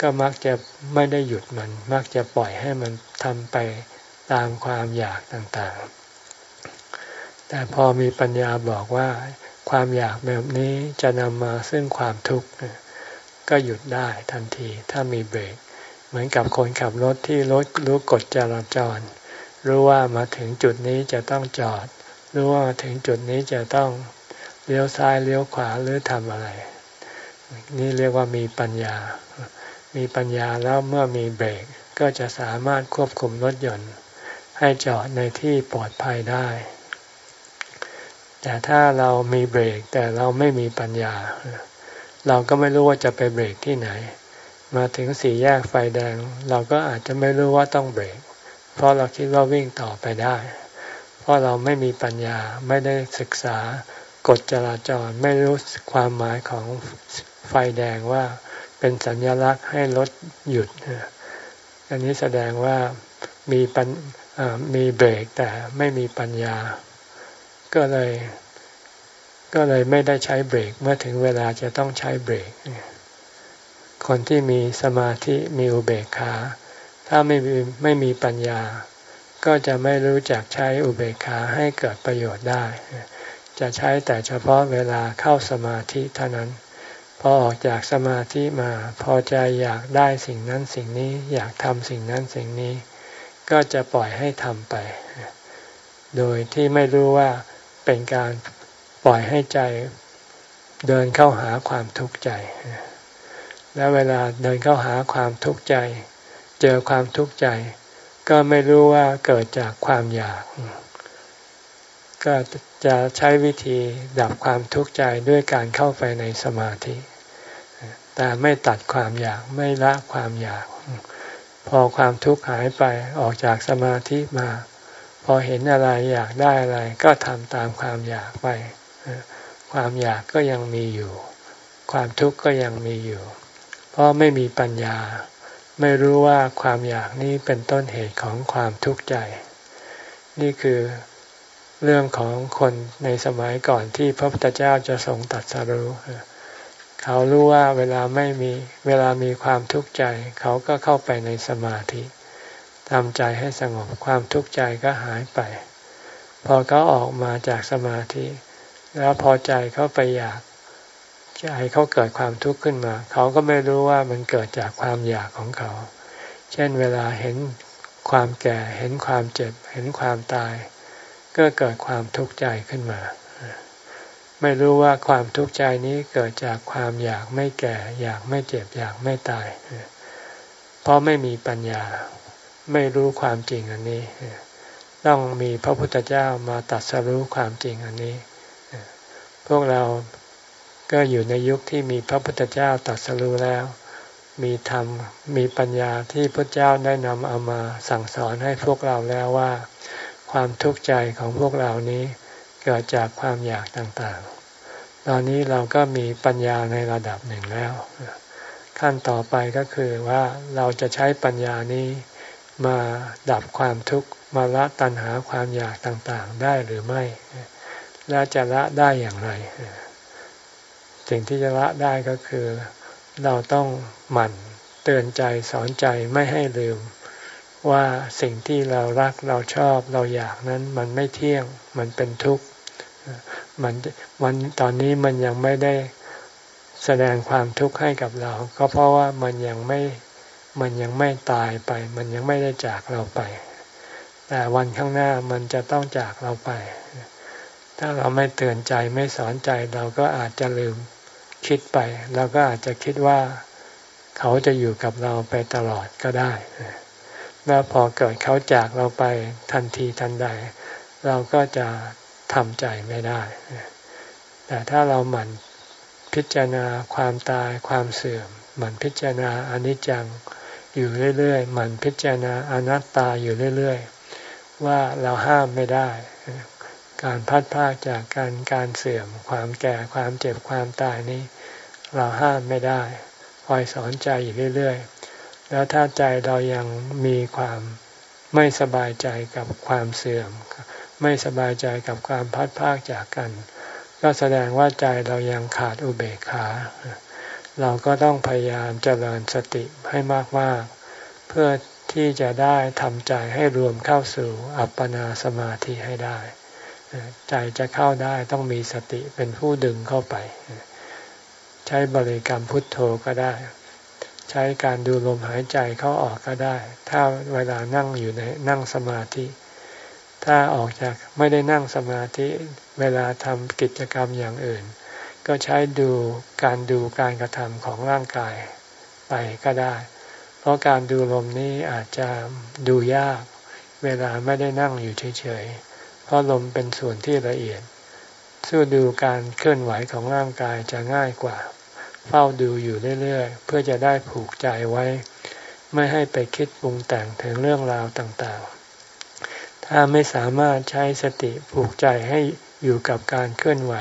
ก็มักจะไม่ได้หยุดมัน มักจะปล่อยให้มันทำไปตามความอยากต่างๆ แต่พอมีปัญญาบอกว่า ความอยากแบบนี้จะนำมาซึ่งความทุกข์ก็หยุดได้ทันทีถ้ามีเบรก เหมือนกับคนขับรถที่รถรู้กฎจราจร รู้ว่ามาถึงจุดนี้จะต้องจอด รู้ว่ามาถึงจุดนี้จะต้องเลี้ยวซ้ายเลี้ยวขวาหรือทำอะไร นี่เรียกว่ามีปัญญา มีปัญญาแล้วเมื่อมีเบรกก็จะสามารถควบคุมรถยนต์ ให้จอดในที่ปลอดภัยได้ แต่ถ้าเรามีเบรกแต่เราไม่มีปัญญา เราก็ไม่รู้ว่าจะไปเบรกที่ไหน มาถึงสี่แยกไฟแดง เราก็อาจจะไม่รู้ว่าต้องเบรก เพราะเราคิดว่าวิ่งต่อไปได้ เพราะเราไม่มีปัญญาไม่ได้ศึกษากฎจราจรไม่รู้ความหมายของ ไฟแดงว่าเป็นสัญลักษณ์ให้รถหยุด อันนี้แสดงว่ามีปัญมีเบรกแต่ไม่มีปัญญา ก็เลย ก็เลยไม่ได้ใช้เบรก เมื่อถึงเวลาจะต้องใช้เบรก คนที่มีสมาธิมีอุเบกขา ถ้าไม่มีไม่มีปัญญา ก็จะไม่รู้จักใช้อุเบกขาให้เกิดประโยชน์ได้ จะใช้แต่เฉพาะเวลาเข้าสมาธิเท่านั้น พอออกจากสมาธิมาพอใจอยากได้สิ่งนั้นสิ่งนี้อยากทำสิ่งนั้นสิ่งนี้ ก็จะปล่อยให้ทำไป โดยที่ไม่รู้ว่าเป็นการปล่อยให้ใจเดินเข้าหาความทุกข์ใจ แล้วเวลาเดินเข้าหาความทุกข์ใจ เจอความทุกข์ใจ ก็ไม่รู้ว่าเกิดจากความอยาก ก็จะใช้วิธีดับความทุกข์ใจด้วยการเข้าไปในสมาธิ แต่ไม่ตัดความอยากไม่ละความอยาก พอความทุกข์หายไปออกจากสมาธิมา พอเห็นอะไรอยากได้อะไร ก็ทำตามความอยากไป ความอยากก็ยังมีอยู่ ความทุกข์ก็ยังมีอยู่ เพราะไม่มีปัญญา ไม่รู้ว่าความอยากนี้เป็นต้นเหตุของความทุกข์ใจ นี่คือเรื่องของคนในสมัยก่อนที่พระพุทธเจ้าจะทรงตัดสรู้ เขารู้ว่าเวลาไม่มีเวลามีความทุกข์ใจ เขาก็เข้าไปในสมาธิทำใจให้สงบความทุกข์ใจก็หายไป พอเขาออกมาจากสมาธิ แล้วพอใจเขาไปอยากใจเขาเกิดความทุกข์ขึ้นมา เขาก็ไม่รู้ว่ามันเกิดจากความอยากของเขา เช่นเวลาเห็นความแก่เห็นความเจ็บ เห็นความตาย ก็เกิดความทุกข์ใจขึ้นมา ไม่รู้ว่าความทุกข์ใจนี้เกิดจากความอยากไม่แก่ อยากไม่เจ็บอยากไม่ตาย เพราะไม่มีปัญญา ไม่รู้ความจริงอันนี้ ต้องมีพระพุทธเจ้ามาตัดสรู้ความจริงอันนี้ พวกเราก็อยู่ในยุคที่มีพระพุทธเจ้าตัดสรู้แล้ว มีธรรม มีปัญญาที่พระเจ้าได้นำเอามาสั่งสอนให้พวกเราแล้วว่า ความทุกข์ใจของพวกเรานี้เกิดจากความอยากต่าง ตอนนี้เราก็มีปัญญาในระดับหนึ่งแล้ว ขั้นต่อไปก็คือว่าเราจะใช้ปัญญานี้มาดับความทุกข์มาละตัณหาความอยากต่างๆได้หรือไม่ และจะละได้อย่างไร สิ่งที่จะละได้ก็คือ เราต้องหมั่นเตือนใจสอนใจไม่ให้ลืม ว่าสิ่งที่เรารักเราชอบเราอยากนั้นมันไม่เที่ยงมันเป็นทุกข์ มันวันตอนนี้มันยังไม่ได้แสดงความทุกข์ให้กับเรา ก็เพราะว่ามันยังไม่มันยังไม่ตายไป มันยังไม่ได้จากเราไป แต่วันข้างหน้ามันจะต้องจากเราไป ถ้าเราไม่เตือนใจไม่สอนใจเราก็อาจจะลืมคิดไปเราก็อาจจะคิดว่าเขาจะอยู่กับเราไปตลอดก็ได้ แล้วพอเกิดเขาจากเราไปทันทีทันใด เราก็จะ ทำใจไม่ได้ แต่ถ้าเราหมั่นพิจารณาความตายความเสื่อม หมั่นพิจารณาอนิจจังอยู่เรื่อยๆ หมั่นพิจารณาอนัตตาอยู่เรื่อยๆ ว่าเราห้ามไม่ได้ การพัดพากจากการการเสื่อม ความแก่ความเจ็บความตายนี้ เราห้ามไม่ได้คอยสอนใจอยู่เรื่อยๆ แล้วถ้าใจเรายังมีความไม่สบายใจกับความเสื่อม ไม่สบายใจกับความพัดพากจากกัน ก็แสดงว่าใจเรายังขาดอุเบกขา เราก็ต้องพยายามเจริญสติให้มากๆ เพื่อที่จะได้ทำใจให้รวมเข้าสู่อัปปนาสมาธิให้ได้ ใจจะเข้าได้ต้องมีสติเป็นผู้ดึงเข้าไป ใช้บริกรรมพุทโธก็ได้ ใช้การดูลมหายใจเข้าออกก็ได้ ถ้าเวลานั่งอยู่ในนั่งสมาธิ ถ้าออกจากไม่ได้นั่งสมาธิเวลาทำกิจกรรมอย่างอื่น ก็ใช้ดูการดูการกระทำของร่างกายไปก็ได้ เพราะการดูลมนี้อาจจะดูยาก เวลาไม่ได้นั่งอยู่เฉยๆ เพราะลมเป็นส่วนที่ละเอียดสู้ดูการเคลื่อนไหวของร่างกายจะง่ายกว่า เฝ้าดูอยู่เรื่อยๆ เพื่อจะได้ผูกใจไว้ ไม่ให้ไปคิดปรุงแต่งถึงเรื่องราวต่าง ถ้าไม่สามารถใช้สติผูกใจให้อยู่กับการเคลื่อนไหว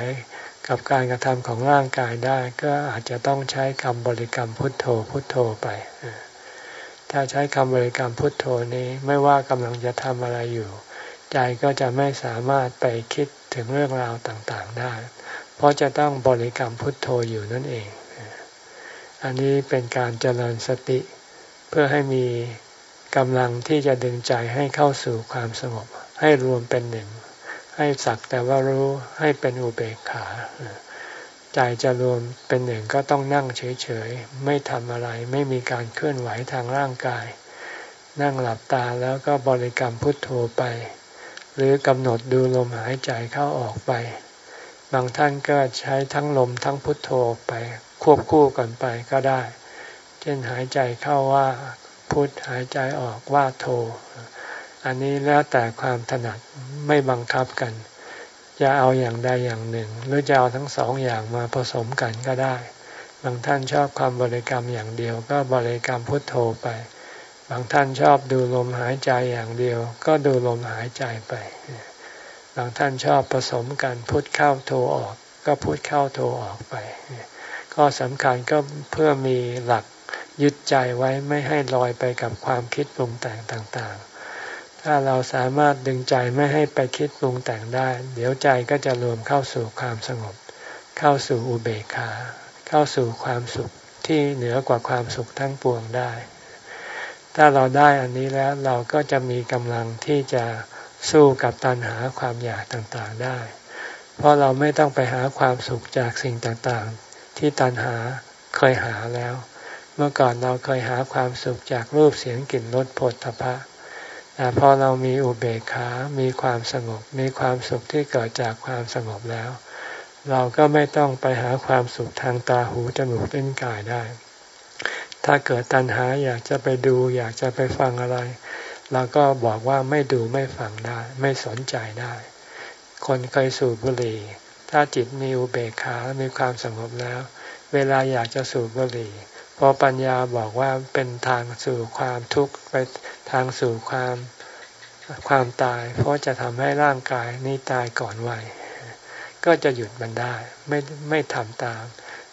กับการกระทำของร่างกายได้ ก็อาจจะต้องใช้คำบริกรรมพุทโธพุทโธไป ถ้าใช้คำบริกรรมพุทโธนี้ไม่ว่ากำลังจะทำอะไรอยู่ ใจก็จะไม่สามารถไปคิดถึงเรื่องราวต่างๆได้ เพราะจะต้องบริกรรมพุทโธอยู่นั่นเอง อันนี้เป็นการเจริญสติเพื่อให้มี กำลังที่จะดึงใจให้เข้าสู่ความสงบ ให้รวมเป็นหนึ่ง ให้สักแต่ว่ารู้ให้เป็นอุเบกขาใจจะรวมเป็นหนึ่งก็ต้องนั่งเฉยๆ ไม่ทำอะไรไม่มีการเคลื่อนไหวทางร่างกาย นั่งหลับตาแล้วก็บริกรรมพุทโธไป หรือกำหนดดูลมหายใจเข้าออกไป บางท่านก็ใช้ทั้งลมทั้งพุทโธไป ควบคู่กันไปก็ได้ เช่นหายใจเข้าว่า พุทหายใจออกว่าโธอันนี้แล้วแต่ความถนัดไม่บังคับกัน จะเอาอย่างใดอย่างหนึ่ง หรือจะเอาทั้งสองอย่างมาผสมกันก็ได้ บางท่านชอบความบริกรรมอย่างเดียว ก็บริกรรมพุทโธไป บางท่านชอบดูลมหายใจอย่างเดียว ก็ดูลมหายใจไป บางท่านชอบผสมกันพุทเข้าโธออก ก็พุทเข้าโธออกไปก็สำคัญก็เพื่อมีหลัก ยึดใจไว้ไม่ให้ลอยไปกับความคิดปรุงแต่งต่างๆ ถ้าเราสามารถดึงใจไม่ให้ไปคิดปรุงแต่งได้ เดี๋ยวใจก็จะรวมเข้าสู่ความสงบ เข้าสู่อุเบกขา เข้าสู่ความสุขที่เหนือกว่าความสุขทั้งปวงได้ ถ้าเราได้อันนี้แล้วเราก็จะมีกำลังที่จะสู้กับตัณหาความอยากต่างๆได้ เพราะเราไม่ต้องไปหาความสุขจากสิ่งต่างๆ ที่ตัณหาเคยหาแล้ว เมื่อก่อนเราเคยหาความสุขจากรูปเสียงกลิ่นรสผลทพะแต่พอเรามีอุเบกขา มีความสงบ มีความสุขที่เกิดจากความสงบแล้ว เราก็ไม่ต้องไปหาความสุขทางตาหูจมูกลิ้นกายได้ ถ้าเกิดตัณหาอยากจะไปดู อยากจะไปฟังอะไร เราก็บอกว่าไม่ดูไม่ฟังได้ ไม่สนใจได้ คนเคยสูบบุหรี่ ถ้าจิตมีอุเบกขา มีความสงบแล้ว เวลาอยากจะสูบบุหรี่ พอปัญญาบอกว่าเป็นทางสู่ความทุกข์ไปทางสู่ความความตาย เพราะจะทำให้ร่างกายนี้ตายก่อนวัยก็จะหยุดมันได้ ไม่ไม่ทำตาม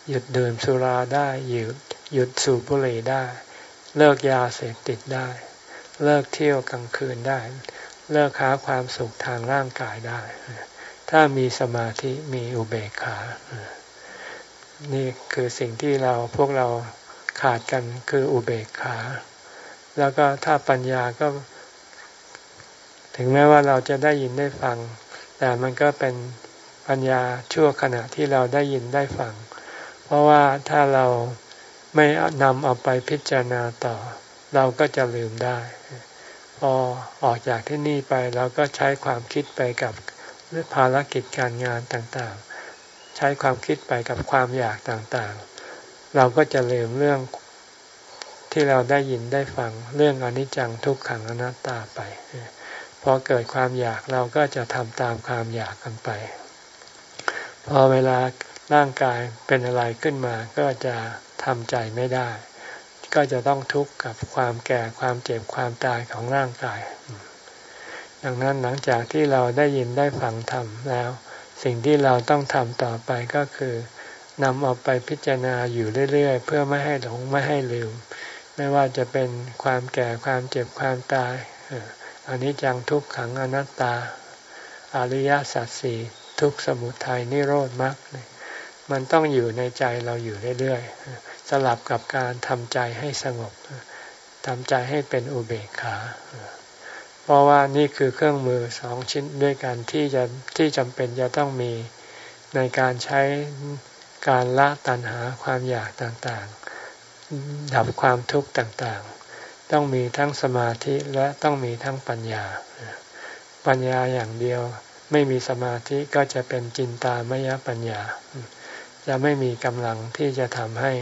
หยุดดื่มสุราได้หยุดหยุดสูบบุหรี่ได้ เลิกยาเสพติดได้ เลิกเที่ยวกลางคืนได้ เลิกหาความสุขทางร่างกายได้ ถ้ามีสมาธิมีอุเบกขา นี่คือสิ่งที่เราพวกเรา ขาดกันคืออุเบกขา แล้วก็ถ้าปัญญาก็ ถึงแม้ว่าเราจะได้ยินได้ฟัง แต่มันก็เป็นปัญญาชั่วขณะที่เราได้ยินได้ฟัง เพราะว่าถ้าเราไม่นำเอาไปพิจารณาต่อ เราก็จะลืมได้ พอออกจากที่นี่ไปเราก็ใช้ความคิดไปกับภารกิจการงานต่างๆ ใช้ความคิดไปกับความอยากต่างๆ เราก็จะลืมเรื่องที่เราได้ยินได้ฟังเรื่องอนิจจังทุกขังอนัตตาไป พอเกิดความอยากเราก็จะทำตามความอยากกันไป พอเวลาร่างกายเป็นอะไรขึ้นมาก็จะทำใจไม่ได้ ก็จะต้องทุกข์กับความแก่ความเจ็บความตายของร่างกาย ดังนั้นหลังจากที่เราได้ยินได้ฟังธรรมแล้ว สิ่งที่เราต้องทำต่อไปก็คือ นำเอาไปพิจารณาอยู่เรื่อยๆ เพื่อไม่ให้หลงไม่ให้ลืม ไม่ว่าจะเป็นความแก่ความเจ็บความตายอันนี้จังทุกขังอนัตตา อริยสัจสี่ทุกสมุทัยนิโรธมรรคมันต้องอยู่ในใจเราอยู่เรื่อยๆ สลับกับการทำใจให้สงบทำใจให้เป็นอุเบกขา เพราะว่านี่คือเครื่องมือสองชิ้นด้วยกันที่จะที่จำเป็นจะต้องมีในการใช้ การละตัณหาความอยากต่างๆ ดับความทุกข์ต่างๆ ต้องมีทั้งสมาธิและต้องมีทั้งปัญญา ปัญญาอย่างเดียวไม่มีสมาธิก็จะเป็นจินตามยปัญญา จะไม่มีกำลังที่จะทำให้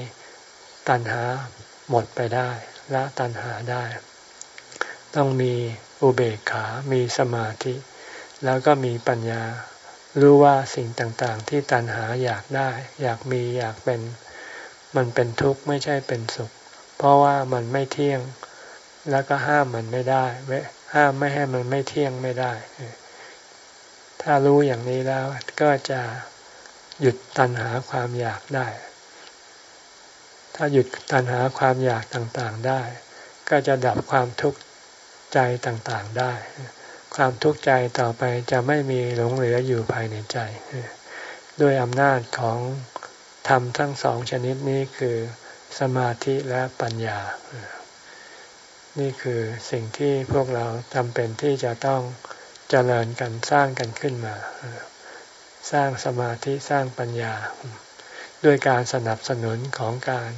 ตัณหาหมดไปได้ละตัณหาได้ ต้องมีอุเบกขา มีสมาธิ แล้วก็มีปัญญา รู้ว่าสิ่งต่างๆ ที่ตัณหาอยากได้ อยากมีอยากเป็น มันเป็นทุกข์ไม่ใช่เป็นสุข เพราะว่ามันไม่เที่ยง แล้วก็ห้ามมันไม่ได้ห้ามไม่ให้มันไม่เที่ยงไม่ได้ ถ้ารู้อย่างนี้แล้วก็จะหยุดตัณหาความอยากได้ ถ้าหยุดตัณหาความอยากต่างๆได้ ก็จะดับความทุกข์ใจต่างๆได้ ความทุกข์ใจต่อไปจะไม่มีหลงเหลืออยู่ภายในใจ ด้วยอำนาจของธรรมทั้งสองชนิดนี้คือสมาธิและปัญญา นี่คือสิ่งที่พวกเราจำเป็นที่จะต้องเจริญกันสร้างกันขึ้นมา สร้างสมาธิสร้างปัญญา ด้วยการสนับสนุนของการ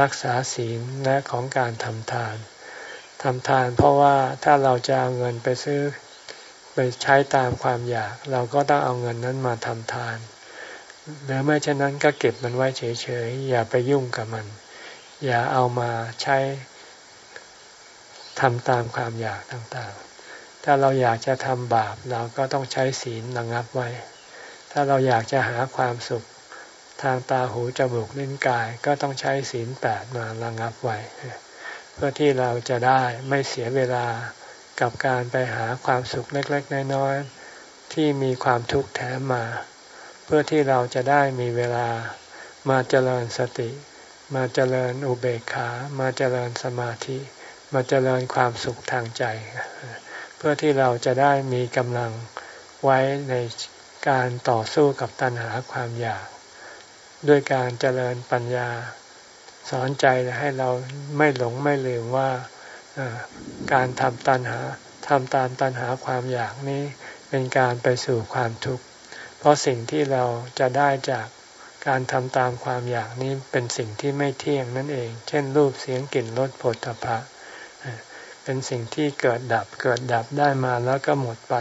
รักษาศีลและของการทำทานทำทานเพราะว่าถ้าเราจะเอาเงินไปซื้อ ไปใช้ตามความอยาก เราก็ต้องเอาเงินนั้นมาทำทาน หรือไม่เช่นนั้นก็เก็บมันไว้เฉยๆ อย่าไปยุ่งกับมัน อย่าเอามาใช้ทำตามความอยากต่างๆ ถ้าเราอยากจะทำบาปเราก็ต้องใช้ศีลระงับไว้ ถ้าเราอยากจะหาความสุขทางตาหูจมูกลิ้นกายก็ต้องใช้ศีลแปดมาระงับไว้ เพื่อที่เราจะได้ไม่เสียเวลา กับการไปหาความสุขเล็กๆ น้อยๆที่มีความทุกข์แถมมา เพื่อที่เราจะได้มีเวลามาเจริญสติ มาเจริญอุเบกขา มาเจริญสมาธิ มาเจริญความสุขทางใจ เพื่อที่เราจะได้มีกำลังไว้ในการต่อสู้กับตัณหาความอยาก ด้วยการเจริญปัญญา สอนใจให้เราไม่หลงไม่ลืมว่า การทำตัณหาทำตามตัณหาความอยากนี้เป็นการไปสู่ความทุกข์ เพราะสิ่งที่เราจะได้จากการทำตามความอยากนี้เป็นสิ่งที่ไม่เที่ยงนั่นเอง เช่น รูปเสียงกลิ่นรสผลตภะเป็นสิ่งที่เกิดดับเกิดดับได้มาแล้วก็หมดไป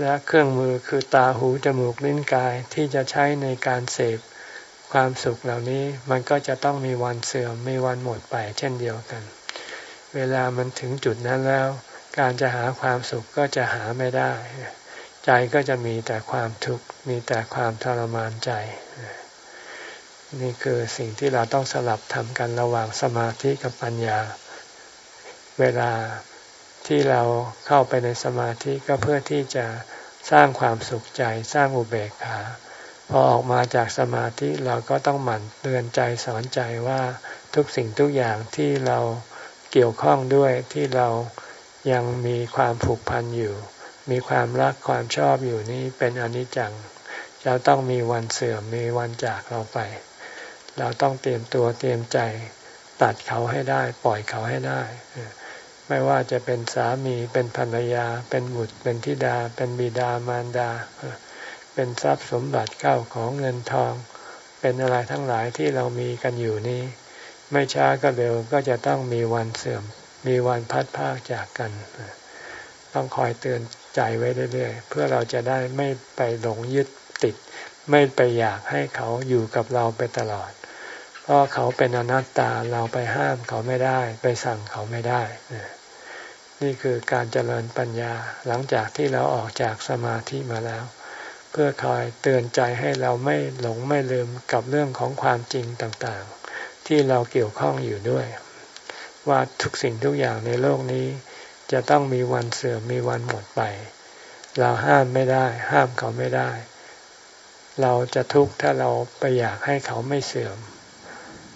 และเครื่องมือคือตาหูจมูกลิ้นกายที่จะใช้ในการเสพความสุขเหล่านี้มันก็จะต้องมีวันเสื่อมมีวันหมดไปเช่นเดียวกัน เวลามันถึงจุดนั้นแล้ว การจะหาความสุขก็จะหาไม่ได้ ใจก็จะมีแต่ความทุกข์มีแต่ความทรมานใจ นี่คือสิ่งที่เราต้องสลับทำกันระหว่างสมาธิกับปัญญา เวลาที่เราเข้าไปในสมาธิก็เพื่อที่จะสร้างความสุขใจสร้างอุเบกขาพอออกมาจากสมาธิเราก็ต้องหมั่นเตือนใจสอนใจว่าทุกสิ่งทุกอย่างที่เรา เกี่ยวข้องด้วยที่เรายังมีความผูกพันอยู่ มีความรักความชอบอยู่นี้เป็นอนิจจังจะต้องมีวันเสื่อมมีวันจากเราไป เราต้องเตรียมตัวเตรียมใจ ตัดเขาให้ได้ ปล่อยเขาให้ได้ ไม่ว่าจะเป็นสามีเป็นภรรยา เป็นบุตรเป็นธิดา เป็นบิดามารดา เป็นทรัพย์สมบัติเข้าของเงินทอง เป็นอะไรทั้งหลายที่เรามีกันอยู่นี้ ไม่ช้าก็เร็วก็จะต้องมีวันเสื่อม มีวันพัดพากจากกัน ต้องคอยเตือนใจไว้เรื่อยๆ เพื่อเราจะได้ไม่ไปหลงยึดติด ไม่ไปอยากให้เขาอยู่กับเราไปตลอด เพราะเขาเป็นอนัตตาเราไปห้ามเขาไม่ได้ ไปสั่งเขาไม่ได้ นี่คือการเจริญปัญญาหลังจากที่เราออกจากสมาธิมาแล้ว เพื่อคอยเตือนใจให้เราไม่หลงไม่ลืมกับเรื่องของความจริงต่างๆ ที่เราเกี่ยวข้องอยู่ด้วย ว่าทุกสิ่งทุกอย่างในโลกนี้ จะต้องมีวันเสื่อมมีวันหมดไป เราห้ามไม่ได้ ห้ามเขาไม่ได้ เราจะทุกข์ถ้าเราไปอยากให้เขาไม่เสื่อม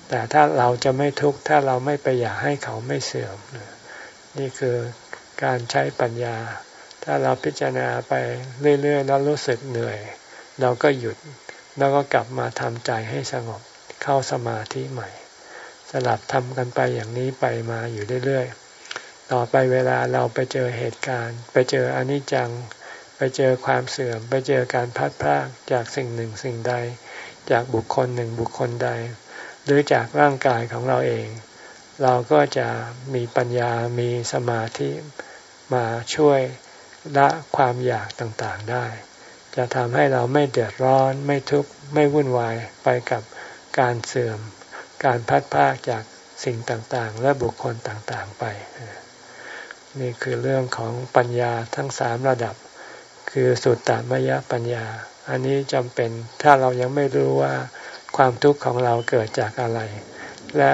แต่ถ้าเราจะไม่ทุกข์ถ้าเราไม่ไปอยากให้เขาไม่เสื่อม นี่คือการใช้ปัญญา ถ้าเราพิจารณาไปเรื่อยๆแล้วรู้สึกเหนื่อย เราก็หยุดแล้วก็กลับมาทำใจให้สงบ เข้าสมาธิใหม่ สลับทำกันไปอย่างนี้ไปมาอยู่เรื่อยๆ ต่อไปเวลาเราไปเจอเหตุการณ์ ไปเจออนิจจัง ไปเจอความเสื่อม ไปเจอการพัดพลากจากสิ่งหนึ่งสิ่งใด จากบุคคลหนึ่งบุคคลใด หรือจากร่างกายของเราเอง เราก็จะมีปัญญามีสมาธิมาช่วยละความอยากต่างๆได้ จะทำให้เราไม่เดือดร้อนไม่ทุกข์ไม่วุ่นวายไปกับ การเสื่อม การพัดพากจากสิ่งต่างๆ และบุคคลต่างๆไป นี่คือเรื่องของปัญญาทั้งสามระดับ คือสุตตมยปัญญา อันนี้จำเป็นถ้าเรายังไม่รู้ว่าความทุกข์ของเราเกิดจากอะไร และ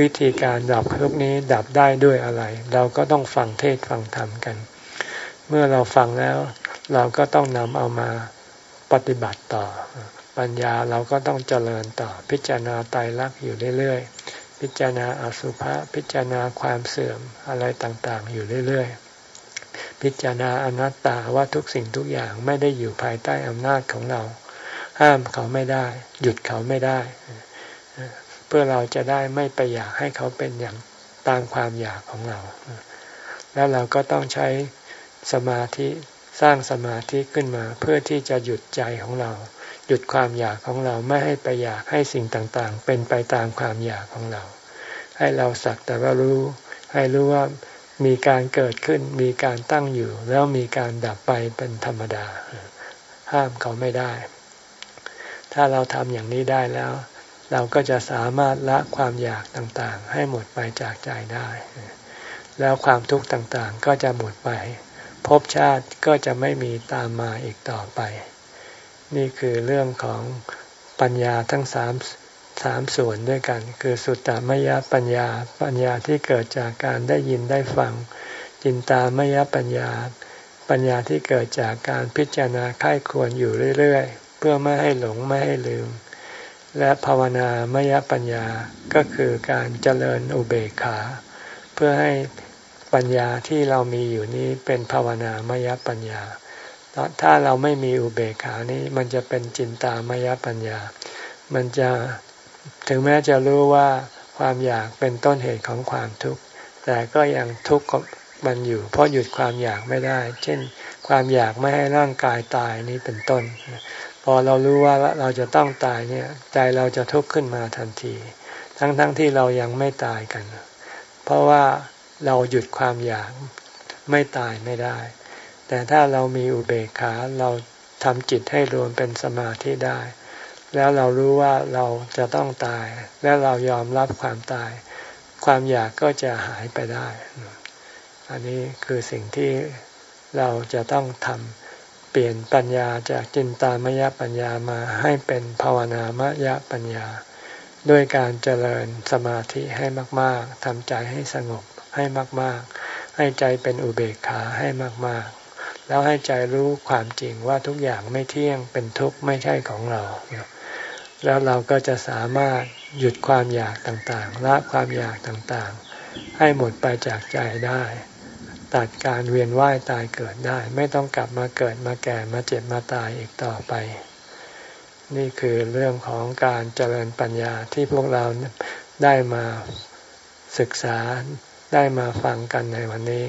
วิธีการดับทุกนี้ดับได้ด้วยอะไร เราก็ต้องฟังเทศฟังธรรมกัน เมื่อเราฟังแล้วเราก็ต้องนำเอามาปฏิบัติต่อ ปัญญาเราก็ต้องเจริญต่อพิจารณาตายรักอยู่เรื่อยๆ พิจารณาอสุภะพิจารณาความเสื่อมอะไรต่างๆ อยู่เรื่อยๆ พิจารณาอนัตตาว่าทุกสิ่งทุกอย่างไม่ได้อยู่ภายใต้อำนาจของเรา ห้ามเขาไม่ได้ หยุดเขาไม่ได้ เพื่อเราจะได้ไม่ไปอยากให้เขาเป็นอย่างตามความอยากของเรา แล้วเราก็ต้องใช้สมาธิ สร้างสมาธิขึ้นมา เพื่อที่จะหยุดใจของเรา หยุดความอยากของเราไม่ให้ไปอยากให้สิ่งต่างๆ เป็นไปตามความอยากของเรา ให้เราสักแต่ว่ารู้ ให้รู้ว่ามีการเกิดขึ้นมีการตั้งอยู่ แล้วมีการดับไปเป็นธรรมดา ห้ามเขาไม่ได้ ถ้าเราทำอย่างนี้ได้แล้ว เราก็จะสามารถละความอยากต่างๆ ให้หมดไปจากใจได้ แล้วความทุกข์ต่างๆ ก็จะหมดไป ภพชาติก็จะไม่มีตามมาอีกต่อไป นี่คือเรื่องของปัญญาทั้งสามสามส่วนด้วยกัน คือสุตตมยปัญญาปัญญาที่เกิดจากการได้ยินได้ฟัง จินตามยปัญญา ปัญญาที่เกิดจากการพิจารณาค่ายควรอยู่เรื่อยๆ เพื่อไม่ให้หลงไม่ให้ลืม และภาวนามยปัญญาก็คือการเจริญอุเบกขา เพื่อให้ ปัญญาที่เรามีอยู่นี้เป็นภาวนามยปัญญา ถ้าเราไม่มีอุเบกขานี้มันจะเป็นจินตามยปัญญา มันจะถึงแม้จะรู้ว่าความอยากเป็นต้นเหตุของความทุกข์ แต่ก็ยังทุกข์กับมันอยู่ เพราะหยุดความอยากไม่ได้ เช่น ความอยากไม่ให้ร่างกายตายนี้เป็นต้น พอเรารู้ว่าเราจะต้องตายเนี่ยใจเราจะทุกข์ขึ้นมาทันที ทั้งๆทที่เรายังไม่ตายกัน เพราะว่า เราหยุดความอยากไม่ตายไม่ได้ แต่ถ้าเรามีอุเบกขาเราทำจิตให้รวมเป็นสมาธิได้ แล้วเรารู้ว่าเราจะต้องตาย แล้วเรายอมรับความตาย ความอยากก็จะหายไปได้ อันนี้คือสิ่งที่เราจะต้องทำเปลี่ยนปัญญาจากจินตามยปัญญามาให้เป็นภาวนามยปัญญา ด้วยการเจริญสมาธิให้มาก ๆทำใจให้สงบ ให้มาก ๆ ให้ใจเป็นอุเบกขาให้มาก ๆ แล้วให้ใจรู้ความจริงว่าทุกอย่างไม่เที่ยงเป็นทุกข์ไม่ใช่ของเรา แล้วเราก็จะสามารถหยุดความอยากต่างๆละความอยากต่างๆ ให้หมดไปจากใจได้ ตัดการเวียนว่ายตายเกิดได้ ไม่ต้องกลับมาเกิดมาแก่มาเจ็บมาตายอีกต่อไป นี่คือเรื่องของการเจริญปัญญาที่พวกเราได้มาศึกษา ได้มาฟังกันในวันนี้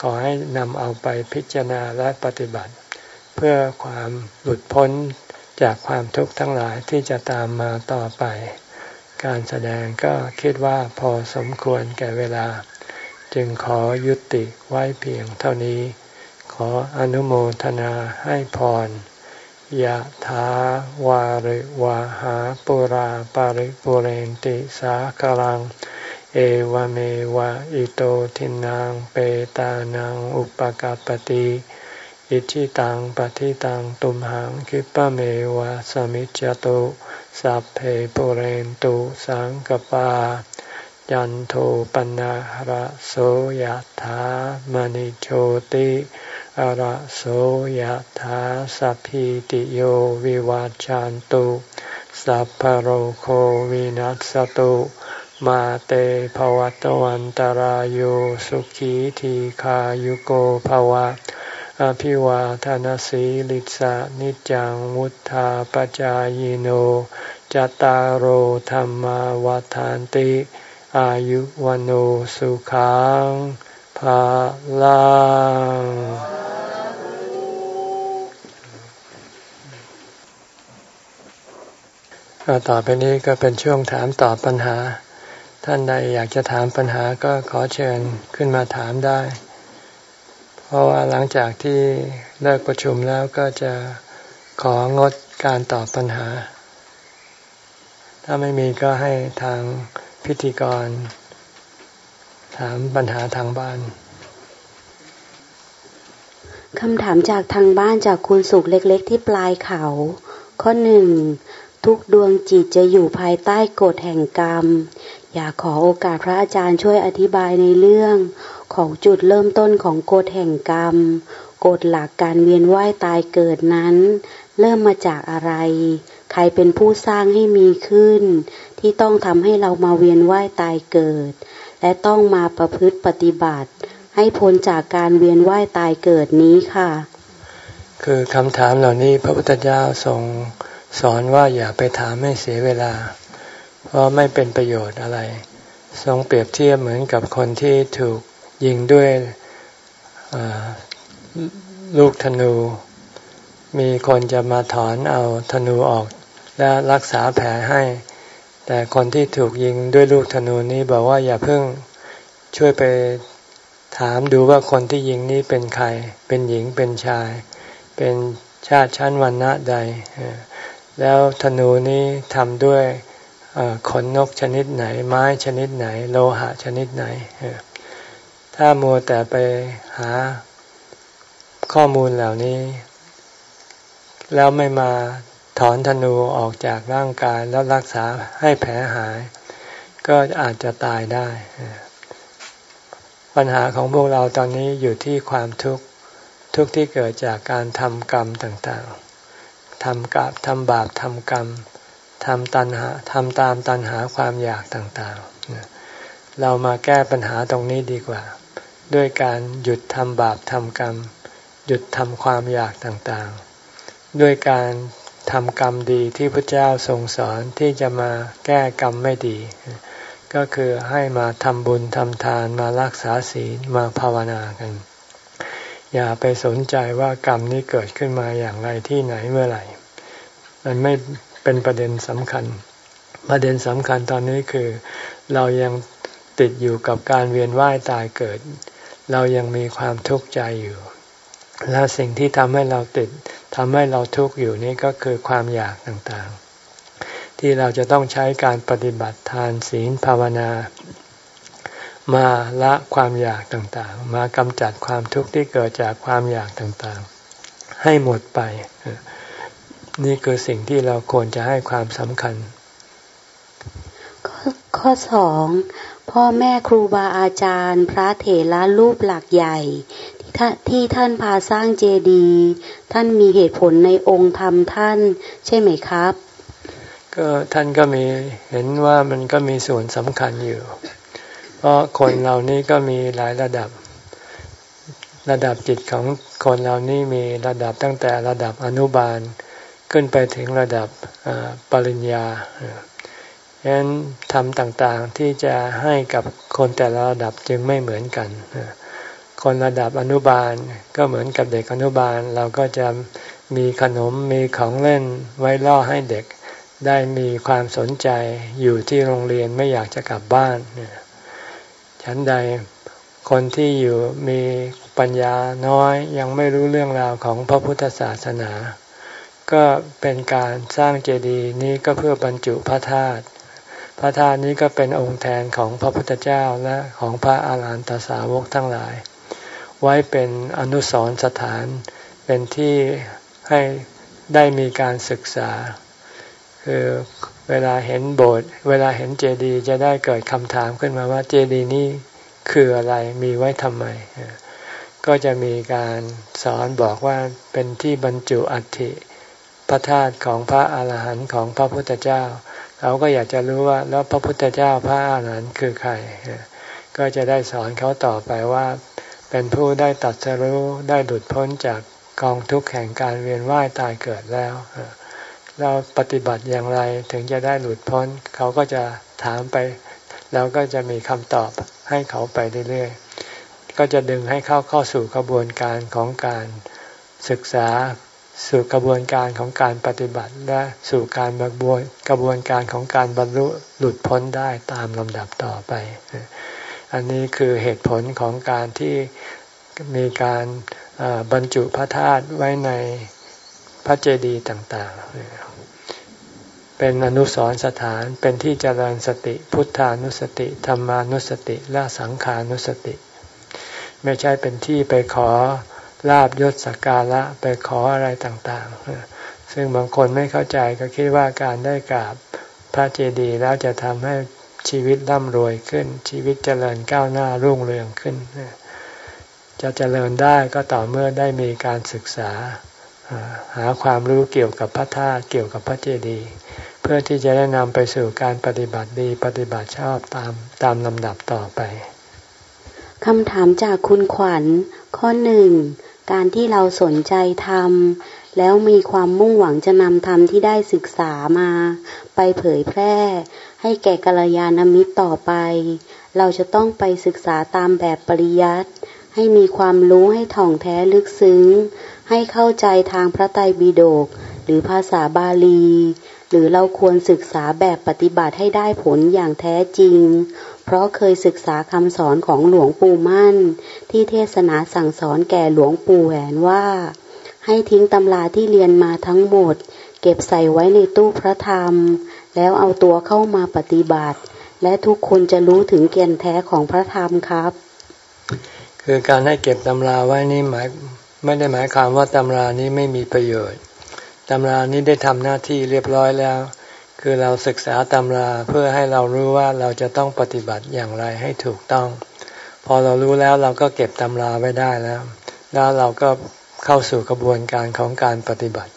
ขอให้นำเอาไปพิจารณาและปฏิบัติ เพื่อความหลุดพ้นจากความทุกข์ทั้งหลายที่จะตามมาต่อไป การแสดงก็คิดว่าพอสมควรแก่เวลา จึงขอยุติไว้เพียงเท่านี้ ขออนุโมทนาให้พรยะถาวาริวาหาปุราปาริปุเรนติสากลัง เอวเมวะอิโตทินังเปตานังอุปกาปติอิชิตังปฏิตังตุมหังคิปะเมวะสมิจจตุสัพเพปุเรนตุสังกปา ยันโทปนะระโสยถามณิโชติระโสยถาสัพพิติโยวิวาจันตุสัพพโรโควินัสตุ มาเตภวัตวันตารโยสุขีทีขายุโกภวะ อภิวาทานสีลิสะนิจังวุธาปจายโนจตารโหธรรมวาทานติ อายุวันโอสุขังภาลังต่อไปนี้ก็เป็นช่วงถามตอบปัญหา ท่านใดอยากจะถามปัญหาก็ขอเชิญขึ้นมาถามได้ เพราะว่าหลังจากที่เลิกประชุมแล้วก็จะของดการตอบปัญหา ถ้าไม่มีก็ให้ทางพิธีกร ถามปัญหาทางบ้านคำถามจากทางบ้านจากคุณสุขเล็กๆ ที่ปลายเขา ข้อหนึ่งทุกดวงจิตจะอยู่ภายใต้กฎแห่งกรรม อยากขอโอกาสพระอาจารย์ช่วยอธิบายในเรื่องของจุดเริ่มต้นของกฎแห่งกรรมกฎหลักการเวียนว่ายตายเกิดนั้น เริ่มมาจากอะไร ใครเป็นผู้สร้างให้มีขึ้น ที่ต้องทำให้เรามาเวียนว่ายตายเกิด และต้องมาประพฤติปฏิบัติ ให้พ้นจากการเวียนว่ายตายเกิดนี้ค่ะ คือคำถามเหล่านี้พระพุทธเจ้าทรงสอนว่าอย่าไปถามให้เสียเวลา เพราะไม่เป็นประโยชน์อะไร ทรงเปรียบเทียบเหมือนกับคนที่ถูกยิงด้วยลูกธนู มีคนจะมาถอนเอาธนูออกและรักษาแผลให้ แต่คนที่ถูกยิงด้วยลูกธนูนี้บอกว่าอย่าเพิ่งช่วยไปถามดูว่าคนที่ยิงนี้เป็นใคร เป็นหญิงเป็นชาย เป็นชาติชั้นวรรณะใด แล้วธนูนี้ทำด้วย ขนนกชนิดไหน ไม้ชนิดไหน โลหะชนิดไหน ถ้ามัวแต่ไปหาข้อมูลเหล่านี้ แล้วไม่มาถอนธนูออกจากร่างกายแล้วรักษาให้แผลหาย ก็อาจจะตายได้ ปัญหาของพวกเราตอนนี้อยู่ที่ความทุกข์ทุกข์ที่เกิดจากการทำกรรมต่างๆทำกับทำบาปทำกรรม ทำตัณหาทำตามตัณหาความอยากต่างๆ เรามาแก้ปัญหาตรงนี้ดีกว่า ด้วยการหยุดทำบาปทำกรรม หยุดทำความอยากต่างๆ ด้วยการทำกรรมดีที่พระเจ้าทรงสอนที่จะมาแก้กรรมไม่ดี ก็คือให้มาทำบุญทำทานมารักษาศีลมาภาวนากัน อย่าไปสนใจว่ากรรมนี้เกิดขึ้นมาอย่างไรที่ไหนเมื่อไหร่ มันไม่ เป็นประเด็นสำคัญ ประเด็นสำคัญตอนนี้คือ เรายังติดอยู่กับการเวียนว่ายตายเกิด เรายังมีความทุกข์ใจอยู่ และสิ่งที่ทำให้เราติดทำให้เราทุกข์อยู่นี่ก็คือความอยากต่างๆ ที่เราจะต้องใช้การปฏิบัติทานศีลภาวนา มาละความอยากต่างๆ มากำจัดความทุกข์ที่เกิดจากความอยากต่างๆ ให้หมดไป นี่คือสิ่งที่เราควรจะให้ความสำคัญ ข้อสองพ่อแม่ครูบาอาจารย์ พระเถระรูปหลักใหญ่ที่ท่านพาสร้างเจดีย์ท่านมีเหตุผลในองค์ธรรมท่าน ใช่ไหมครับ ก็ท่านก็มีเห็นว่ามันก็มีส่วนสำคัญอยู่ เพราะคนเรานี้ก็มีหลายระดับ ระดับจิตของคนเรานี่มีระดับตั้งแต่ระดับอนุบาล ขึ้นไปถึงระดับปริญญาฉะนั้นทำต่างๆที่จะให้กับคนแต่ละระดับจึงไม่เหมือนกัน คนระดับอนุบาลก็เหมือนกับเด็กอนุบาล เราก็จะมีขนมมีของเล่นไว้ล่อให้เด็กได้มีความสนใจอยู่ที่โรงเรียนไม่อยากจะกลับบ้านฉันใดคนที่อยู่มีปัญญาน้อยยังไม่รู้เรื่องราวของพระพุทธศาสนา ก็เป็นการสร้างเจดีย์นี้ก็เพื่อบรรจุพระธาตุพระธาตุนี้ก็เป็นองค์แทนของพระพุทธเจ้าและของพระอาหารหันตสาวกทั้งหลาย ไว้เป็นอนุสรสถานเป็นที่ให้ได้มีการศึกษา คือเวลาเห็นโบสถ์เวลาเห็นเจดีย์จะได้เกิดคำถามขึ้นมาว่าเจดีย์นี้คืออะไรมีไว้ทำไม ก็จะมีการสอนบอกว่าเป็นที่บรรจุอัฐิ พระธาตุของพระอาหารหันต์ของพระพุทธเจ้า เขาก็อยากจะรู้ว่าแล้วพระพุทธเจ้าพระอาหารหันต์คือใคร ก็จะได้สอนเขาต่อไปว่า เป็นผู้ได้ตัดสรู้ได้หลุดพ้นจากกองทุกข์แห่งการเวียนว่ายตายเกิดแล้วเราปฏิบัติอย่างไรถึงจะได้หลุดพ้น เขาก็จะถามไปแล้วก็จะมีคำตอบให้เขาไปเรื่อยๆก็จะดึงให้เข้าเข้าสู่กระบวนการของการศึกษา สู่กระบวนการของการปฏิบัติและสู่การบรบวนกระบวนการของการบรรลุหลุดพ้นได้ตามลำดับต่อไป อันนี้คือเหตุผลของการที่มีการบรรจุพระธาตุไว้ในพระเจดีย์ต่างๆ เป็นอนุสรสถานเป็นที่เจริญสติพุทธานุสติธรรมานุสติและสังขานุสติ ไม่ใช่เป็นที่ไปขอ ลาบยศสักการะไปขออะไรต่างๆ ซึ่งบางคนไม่เข้าใจก็คิดว่าการได้กราบพระเจดีย์แล้วจะทำให้ชีวิตร่ำรวยขึ้น ชีวิตเจริญก้าวหน้ารุ่งเรืองขึ้น จะเจริญได้ก็ต่อเมื่อได้มีการศึกษา หาความรู้เกี่ยวกับพระธาตุเกี่ยวกับพระเจดีย์เพื่อที่จะได้นำไปสู่การปฏิบัติดีปฏิบัติชอบตามตามลำดับต่อไปคำถามจากคุณขวัญ ข้อหนึ่ง การที่เราสนใจทำแล้วมีความมุ่งหวังจะนำธรรมที่ได้ศึกษามา ไปเผยแพร่ ให้แก่กัลยาณมิตรต่อไป เราจะต้องไปศึกษาตามแบบปริยัติให้มีความรู้ให้ถ่องแท้ลึกซึ้ง ให้เข้าใจทางพระไตรปิฎกหรือภาษาบาลี หรือเราควรศึกษาแบบปฏิบัติให้ได้ผลอย่างแท้จริง เพราะเคยศึกษาคำสอนของหลวงปู่มั่น ที่เทศนาสั่งสอนแก่หลวงปู่แหวนว่า ให้ทิ้งตำราที่เรียนมาทั้งหมด เก็บใส่ไว้ในตู้พระธรรม แล้วเอาตัวเข้ามาปฏิบัติ และทุกคนจะรู้ถึงเกียนแท้ของพระธรรมครับ คือการให้เก็บตำราไว้นี่หมายไม่ได้หมายความว่าตำรานี้ไม่มีประโยชน์ตำรานี้ได้ทำหน้าที่เรียบร้อยแล้ว คือเราศึกษาตำราเพื่อให้เรารู้ว่าเราจะต้องปฏิบัติอย่างไรให้ถูกต้อง พอเรารู้แล้วเราก็เก็บตำราไว้ได้แล้ว แล้วเราก็เข้าสู่กระบวนการของการปฏิบัติ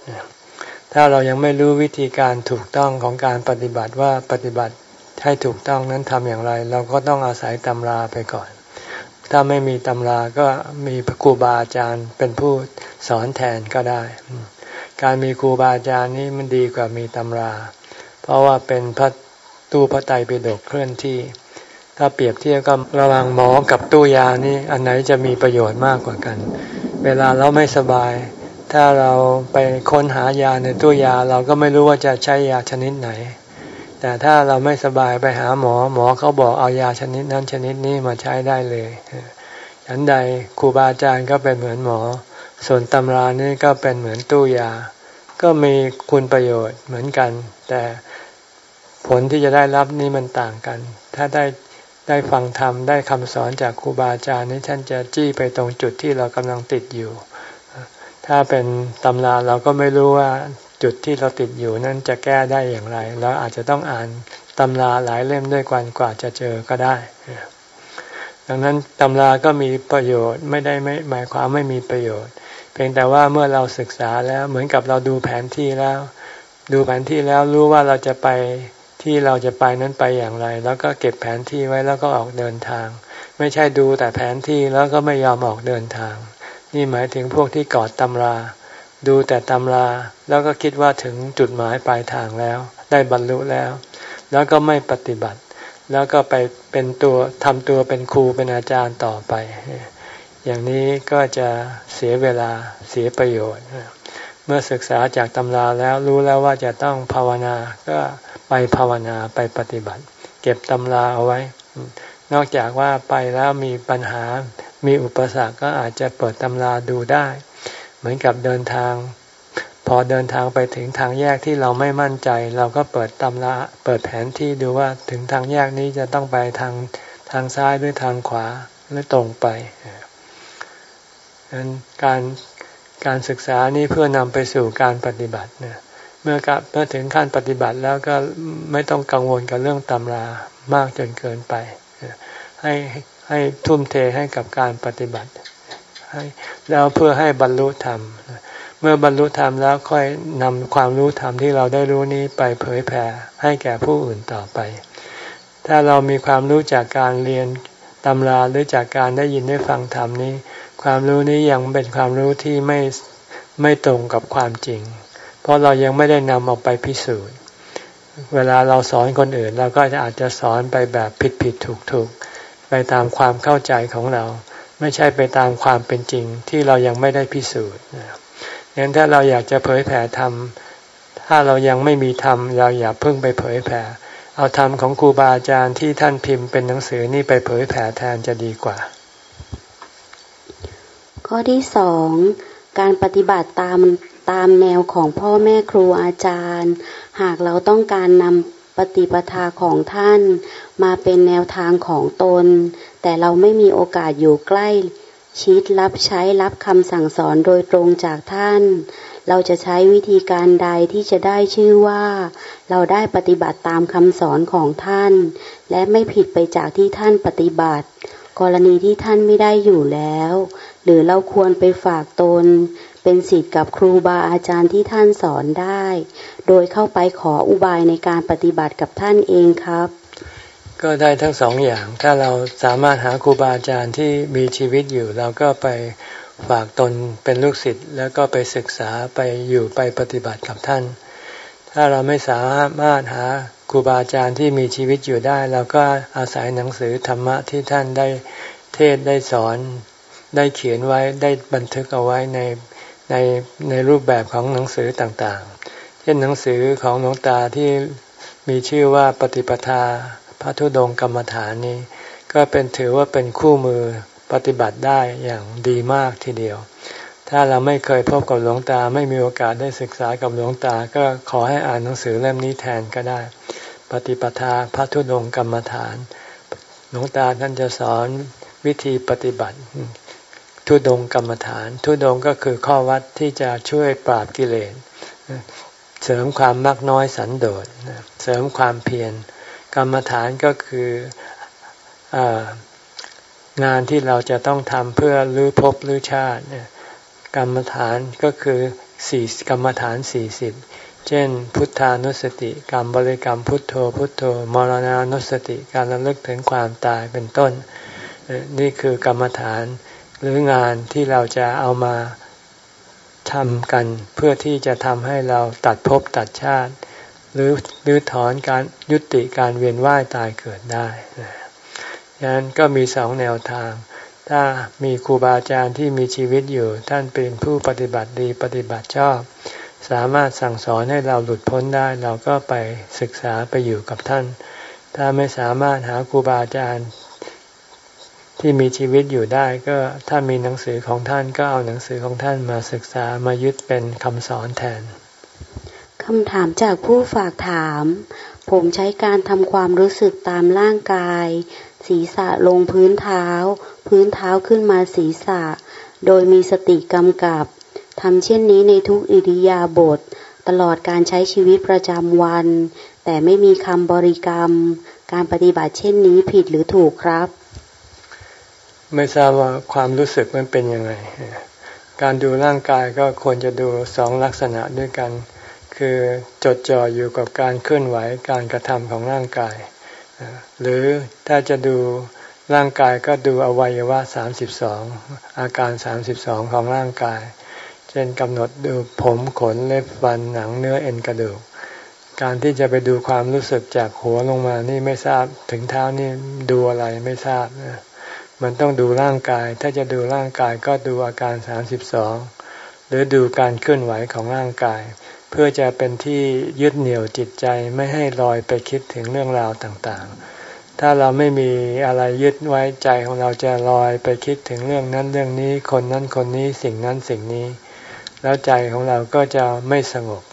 ถ้าเรายังไม่รู้วิธีการถูกต้องของการปฏิบัติว่าปฏิบัติให้ถูกต้องนั้นทำอย่างไร เราก็ต้องอาศัยตำราไปก่อน ถ้าไม่มีตำราก็มีครูบาอาจารย์เป็นผู้สอนแทนก็ได้ การมีครูบาอาจารย์นี้มันดีกว่ามีตำรา ราะว่าเป็นพระตู้พระไตรปิฎกเคลื่อนที่ ถ้าเปรียบเทียบก็ระหว่างหมอกับตู้ยานี่อันไหนจะมีประโยชน์มากกว่ากัน เวลาเราไม่สบาย ถ้าเราไปค้นหายาในตู้ยาเราก็ไม่รู้ว่าจะใช้ยาชนิดไหน แต่ถ้าเราไม่สบายไปหาหมอ หมอเขาบอกเอายาชนิดนั้นชนิดนี้มาใช้ได้เลยฉันใดครูบาอาจารย์ก็เป็นเหมือนหมอ ส่วนตำรานี่ก็เป็นเหมือนตู้ยา ก็มีคุณประโยชน์เหมือนกัน แต่ผลที่จะได้รับนี่มันต่างกัน ถ้าได้ได้ฟังธรรมได้คำสอนจากครูบาอาจารย์นี่ท่านจะจี้ไปตรงจุดที่เรากำลังติดอยู่ ถ้าเป็นตำราเราก็ไม่รู้ว่าจุดที่เราติดอยู่นั้นจะแก้ได้อย่างไรเราอาจจะต้องอ่านตำราหลายเล่มด้วยกันกว่าจะเจอก็ได้ ดังนั้นตำราก็มีประโยชน์ไม่ได้ไม่หมายความไม่มีประโยชน์ พียงแต่ว่าเมื่อเราศึกษาแล้วเหมือนกับเราดูแผนที่แล้ว ดูแผนที่แล้วรู้ว่าเราจะไปที่เราจะไปนั้นไปอย่างไร แล้วก็เก็บแผนที่ไว้แล้วก็ออกเดินทาง ไม่ใช่ดูแต่แผนที่แล้วก็ไม่ยอมออกเดินทาง นี่หมายถึงพวกที่กอดตำรา ดูแต่ตำราแล้วก็คิดว่าถึงจุดหมายปลายทางแล้ว ได้บรรลุแล้ว แล้วก็ไม่ปฏิบัติ แล้วก็ไปเป็นตัวทำตัวเป็นครูเป็นอาจารย์ต่อไป อย่างนี้ก็จะเสียเวลาเสียประโยชน์ เมื่อศึกษาจากตำราแล้วรู้แล้วว่าจะต้องภาวนาก็ไปภาวนาไปปฏิบัติ เก็บตำราเอาไว้ นอกจากว่าไปแล้วมีปัญหามีอุปสรรคก็อาจจะเปิดตำราดูได้ เหมือนกับเดินทาง พอเดินทางไปถึงทางแยกที่เราไม่มั่นใจ เราก็เปิดตำราเปิดแผนที่ดูว่าถึงทางแยกนี้จะต้องไปทางทางซ้ายหรือทางขวาหรือตรงไป นั้นการการศึกษานี้เพื่อนำไปสู่การปฏิบัติเนี่ยเมื่อเมื่อถึงขั้นปฏิบัติแล้วก็ไม่ต้องกังวลกับเรื่องตำรามากจนเกินไป ให้ให้ทุ่มเทให้กับการปฏิบัติให้แล้วเพื่อให้บรรลุธรรม เมื่อบรรลุธรรมแล้วค่อยนำความรู้ธรรมที่เราได้รู้นี้ไปเผยแผ่ให้แก่ผู้อื่นต่อไป ถ้าเรามีความรู้จากการเรียนตำราหรือจากการได้ยินได้ฟังธรรมนี้ ความรู้นี้ยังเป็นความรู้ที่ไม่ไม่ตรงกับความจริง เพราะเรายังไม่ได้นำออกไปพิสูจน์ เวลาเราสอนคนอื่นเราก็อาจจะสอนไปแบบผิดผิดถูกถูกไปตามความเข้าใจของเรา ไม่ใช่ไปตามความเป็นจริงที่เรายังไม่ได้พิสูจน์งั้นถ้าเราอยากจะเผยแผ่ธรรมถ้าเรายังไม่มีธรรมเราอย่าเพิ่งไปเผยแผ่ เอาธรรมของครูบาอาจารย์ที่ท่านพิมพ์เป็นหนังสือนี่ไปเผยแผ่แทนจะดีกว่า ข้อที่สองการปฏิบัติตามตามแนวของพ่อแม่ครูอาจารย์ หากเราต้องการนำปฏิปทาของท่าน มาเป็นแนวทางของตน แต่เราไม่มีโอกาสอยู่ใกล้ ชิดรับใช้รับคำสั่งสอนโดยตรงจากท่าน เราจะใช้วิธีการใดที่จะได้ชื่อว่า เราได้ปฏิบัติตามคำสอนของท่าน และไม่ผิดไปจากที่ท่านปฏิบัติ กรณีที่ท่านไม่ได้อยู่แล้ว หรือเราควรไปฝากตน เป็นสิทธิ์กับครูบาอาจารย์ที่ท่านสอนได้ โดยเข้าไปขออุบายในการปฏิบัติกับท่านเองครับ ก็ได้ทั้งสองอย่าง ถ้าเราสามารถหาครูบาอาจารย์ที่มีชีวิตอยู่ เราก็ไปฝากตนเป็นลูกศิษย์แล้วก็ไปศึกษาไปอยู่ไปปฏิบัติกับท่าน ถ้าเราไม่สามารถหาครูบาอาจารย์ที่มีชีวิตอยู่ได้ เราก็อาศัยหนังสือธรรมะที่ท่านได้เทศได้สอน ได้เขียนไว้ได้บันทึกเอาไว้ในในในรูปแบบของหนังสือต่างๆ เช่นหนังสือของหลวงตาที่มีชื่อว่าปฏิปทาพระธุดงกรรมฐานนี้ ก็เป็นถือว่าเป็นคู่มือปฏิบัติได้อย่างดีมากทีเดียว ถ้าเราไม่เคยพบกับหลวงตาไม่มีโอกาสได้ศึกษากับหลวงตา ก็ขอให้อ่านหนังสือเล่มนี้แทนก็ได้ ปฏิปทาพระธุดงกรรมฐาน หลวงตาท่านจะสอนวิธีปฏิบัติ ทุดงกรรมฐาน ทุดงก็คือข้อวัดที่จะช่วยปราบกิเลสเสริมความมักน้อยสันโดษเสริมความเพียรกรรมฐานก็คือองานที่เราจะต้องทำเพื่อรื้อภพรื้อชาติกรรมฐานก็คือสี่กรรมฐานสี่สิบเช่น พุทธานุสติกรรมบริกรรมพุทโธพุทโธมรณานุสติการระลึกถึงความตายเป็นต้น นี่คือกรรมฐาน หรืองานที่เราจะเอามาทำกัน เพื่อที่จะทำให้เราตัดภพตัดชาติ หรือหรือถอนการยุติการเวียนว่ายตายเกิดได้ดังนั้นก็มีสองแนวทาง ถ้ามีครูบาอาจารย์ที่มีชีวิตอยู่ ท่านเป็นผู้ปฏิบัติดีปฏิบัติชอบ สามารถสั่งสอนให้เราหลุดพ้นได้ เราก็ไปศึกษาไปอยู่กับท่าน ถ้าไม่สามารถหาครูบาอาจารย์ ที่มีชีวิตอยู่ได้ก็ถ้ามีหนังสือของท่านก็เอาหนังสือของท่านมาศึกษามายึดเป็นคำสอนแทนคำถามจากผู้ฝากถาม ผมใช้การทำความรู้สึกตามร่างกาย ศีรษะลงพื้นเท้า พื้นเท้าขึ้นมาศีรษะ โดยมีสติกำกับทำเช่นนี้ในทุกอิริยาบถตลอดการใช้ชีวิตประจำวัน แต่ไม่มีคำบริกรรม การปฏิบัติเช่นนี้ผิดหรือถูกครับ ไม่ทราบว่าความรู้สึกมันเป็นยังไง การดูร่างกายก็ควรจะดูสองลักษณะด้วยกัน คือจดจ่ออยู่กับการเคลื่อนไหวการกระทำของร่างกาย หรือถ้าจะดูร่างกายก็ดูอวัยวะสามสิบสองอาการสามสิบสองของร่างกาย เช่นกำหนดดูผมขนเล็บฟันหนังเนื้อเอ็นกระดูก การที่จะไปดูความรู้สึกจากหัวลงมานี่ไม่ทราบถึงเท้านี่ดูอะไรไม่ทราบนะ มันต้องดูร่างกาย ถ้าจะดูร่างกายก็ดูอาการสามสิบสองหรือดูการเคลื่อนไหวของร่างกาย เพื่อจะเป็นที่ยึดเหนี่ยวจิตใจไม่ให้ลอยไปคิดถึงเรื่องราวต่างๆ ถ้าเราไม่มีอะไรยึดไว้ใจของเราจะลอยไปคิดถึงเรื่องนั้นเรื่องนี้ คนนั้นคนนี้สิ่งนั้นสิ่งนี้ แล้วใจของเราก็จะไม่สงบ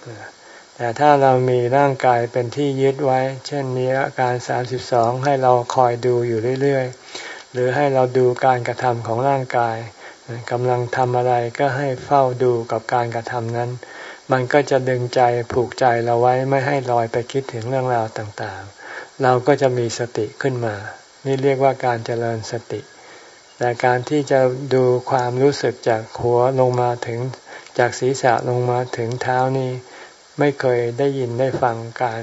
แต่ถ้าเรามีร่างกายเป็นที่ยึดไว้ เช่นมีอาการ 32 ให้เราคอยดูอยู่เรื่อยๆ หรือให้เราดูการกระทำของร่างกายกำลังทำอะไรก็ให้เฝ้าดูกับการกระทำนั้น มันก็จะดึงใจผูกใจเราไว้ไม่ให้ลอยไปคิดถึงเรื่องราวต่างๆ เราก็จะมีสติขึ้นมา นี่เรียกว่าการเจริญสติ แต่การที่จะดูความรู้สึกจากหัวลงมาถึงจากศีรษะลงมาถึงเท้านี่ไม่เคยได้ยินได้ฟังการ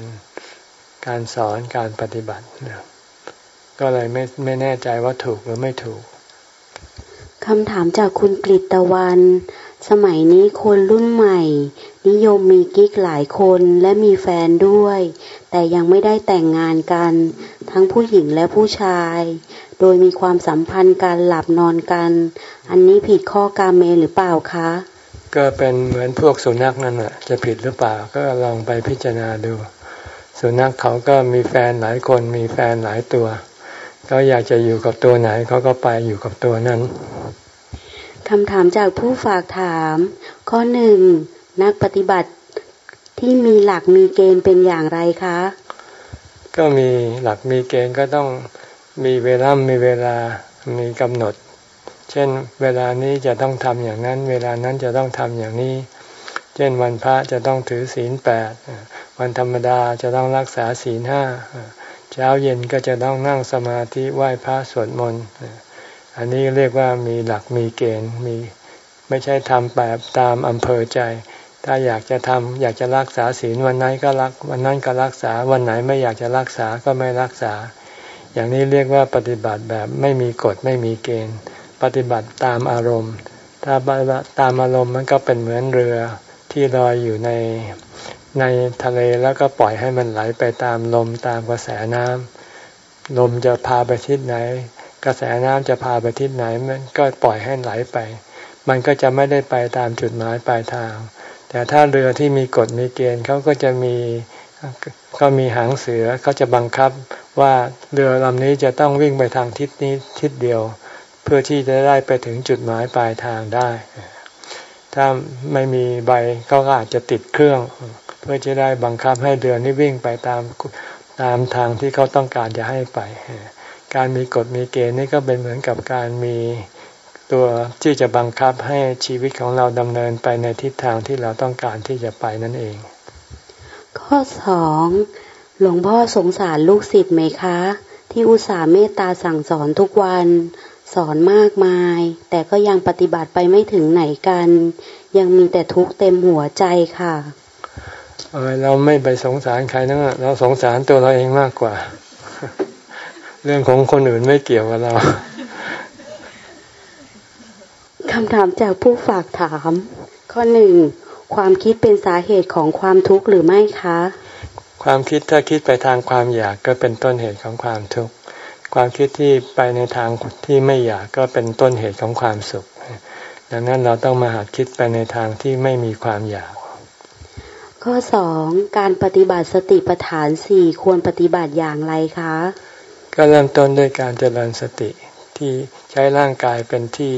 การสอนการปฏิบัติ ก็เลยไม่ไม่แน่ใจว่าถูกหรือไม่ถูกคำถามจากคุณกฤตวัน สมัยนี้คนรุ่นใหม่ นิยมมีกิ๊กหลายคนและมีแฟนด้วย แต่ยังไม่ได้แต่งงานกัน ทั้งผู้หญิงและผู้ชาย โดยมีความสัมพันธ์การหลับนอนกัน อันนี้ผิดข้อกาเมหรือเปล่าคะ ก็เป็นเหมือนพวกสุนัขนั่นแหะจะผิดหรือเปล่าก็ลองไปพิจารณาดู สุนัขเขาก็มีแฟนหลายคนมีแฟนหลายตัวเขาอยากจะอยู่กับตัวไหนเขาก็ไปอยู่กับตัวนั้นคำถามจากผู้ฝากถาม ข้อหนึ่งนักปฏิบัติที่มีหลักมีเกณฑ์เป็นอย่างไรคะ ก็มีหลักมีเกณฑ์ก็ต้องมีเวลามีเวลามีกำหนด เช่นเวลานี้จะต้องทำอย่างนั้น เวลานั้นจะต้องทำอย่างนี้ เช่นวันพระจะต้องถือศีลแปดวันธรรมดาจะต้องรักษาศีลห้า เช้าเย็นก็จะต้องนั่งสมาธิไหว้พระสวดมนต์อันนี้เรียกว่ามีหลักมีเกณฑ์มีไม่ใช่ทำแบบตามอำเภอใจ ถ้าอยากจะทำอยากจะรักษาศีลวันไหนก็รักวันนั้นก็รักษาวันไหนไม่อยากจะรักษาก็ไม่รักษา อย่างนี้เรียกว่าปฏิบัติแบบไม่มีกฎไม่มีเกณฑ์ ปฏิบัติตามอารมณ์ ถ้าตามอารมณ์มันก็เป็นเหมือนเรือที่ลอยอยู่ใน ในทะเลแล้วก็ปล่อยให้มันไหลไปตามลมตามกระแสน้ำลมจะพาไปทิศไหน กระแสน้ำจะพาไปทิศไหนมันก็ปล่อยให้ไหลไป มันก็จะไม่ได้ไปตามจุดหมายปลายทาง แต่ถ้าเรือที่มีกฎมีเกณฑ์เขาก็จะมีก็มีหางเสือเขาจะบังคับว่าเรือลำนี้จะต้องวิ่งไปทางทิศนี้ทิศเดียว เพื่อที่จะได้ไปถึงจุดหมายปลายทางได้ ถ้าไม่มีใบเขาก็อาจจะติดเครื่อง เพื่อจะได้บังคับให้เรือนี้วิ่งไปตามตามทางที่เขาต้องการจะให้ไป การมีกฎมีเกณฑ์นี่ก็เป็นเหมือนกับการมีตัวที่จะบังคับให้ชีวิตของเราดำเนินไปในทิศทางที่เราต้องการที่จะไปนั่นเอง ข้อสองหลวงพ่อสงสารลูกศิษย์ไหมคะ ที่อุตส่าห์เมตตาสั่งสอนทุกวัน สอนมากมาย แต่ก็ยังปฏิบัติไปไม่ถึงไหนกัน ยังมีแต่ทุกข์เต็มหัวใจค่ะ เราไม่ไปสงสารใครนะเราสงสารตัวเราเองมากกว่า เรื่องของคนอื่นไม่เกี่ยวกับเราคำถามจากผู้ฝากถาม ข้อหนึ่งความคิดเป็นสาเหตุของความทุกข์หรือไม่คะ ความคิดถ้าคิดไปทางความอยากก็เป็นต้นเหตุของความทุกข์ความคิดที่ไปในทางที่ไม่อยากก็เป็นต้นเหตุของความสุข ดังนั้นเราต้องมาหัดคิดไปในทางที่ไม่มีความอยาก ข้อสองการปฏิบัติสติปัฏฐานสี่ควรปฏิบัติอย่างไรคะ ก็เริ่มต้นด้วยการเจริญสติที่ใช้ร่างกายเป็นที่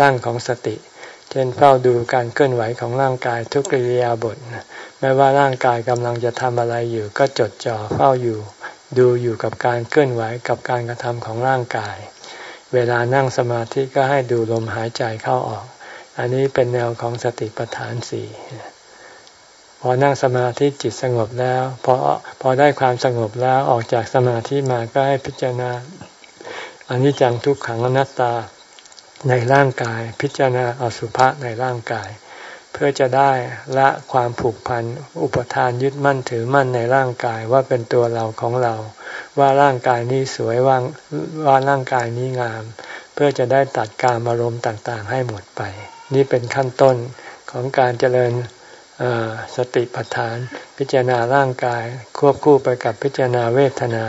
ตั้งของสติ เช่นเฝ้าดูการเคลื่อนไหวของร่างกายทุกกิริยาบทไม่ว่าร่างกายกำลังจะทำอะไรอยู่ ก็จดจ่อเฝ้าอยู่ ดูอยู่กับการเคลื่อนไหวกับการกระทำของร่างกาย เวลานั่งสมาธิก็ให้ดูลมหายใจเข้าออก อันนี้เป็นแนวของสติปัฏฐานสี่ อนั่งสมาธิจิตสงบแล้วพอพอได้ความสงบแล้วออกจากสมาธิมาก็ให้พิจารณาอนิจจังทุกขังอนัตตาในร่างกาย พิจารณาอสุภะในร่างกาย เพื่อจะได้ละความผูกพันอุปทานยึดมั่นถือมั่นในร่างกายว่าเป็นตัวเราของเรา ว่าร่างกายนี้สวยว่าว่าร่างกายนี้งาม เพื่อจะได้ตัดการอารมณ์ต่างๆ ให้หมดไป นี่เป็นขั้นต้นของการเจริญ สติปัฏฐาน พิจารณาร่างกาย ควบคู่ไปกับพิจารณาเวทนา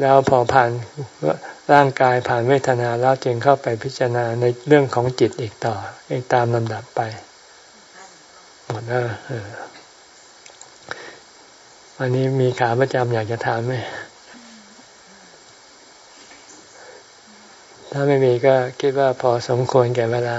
แล้วพอผ่านร่างกายผ่านเวทนาแล้วจึงเข้าไปพิจารณาในเรื่องของจิตอีกต่ออีกตามลำดับไป หมดนะวันนี้มีขาประจำอยากจะถามไหมถ้าไม่มีก็คิดว่าพอสมควรแก่เวลา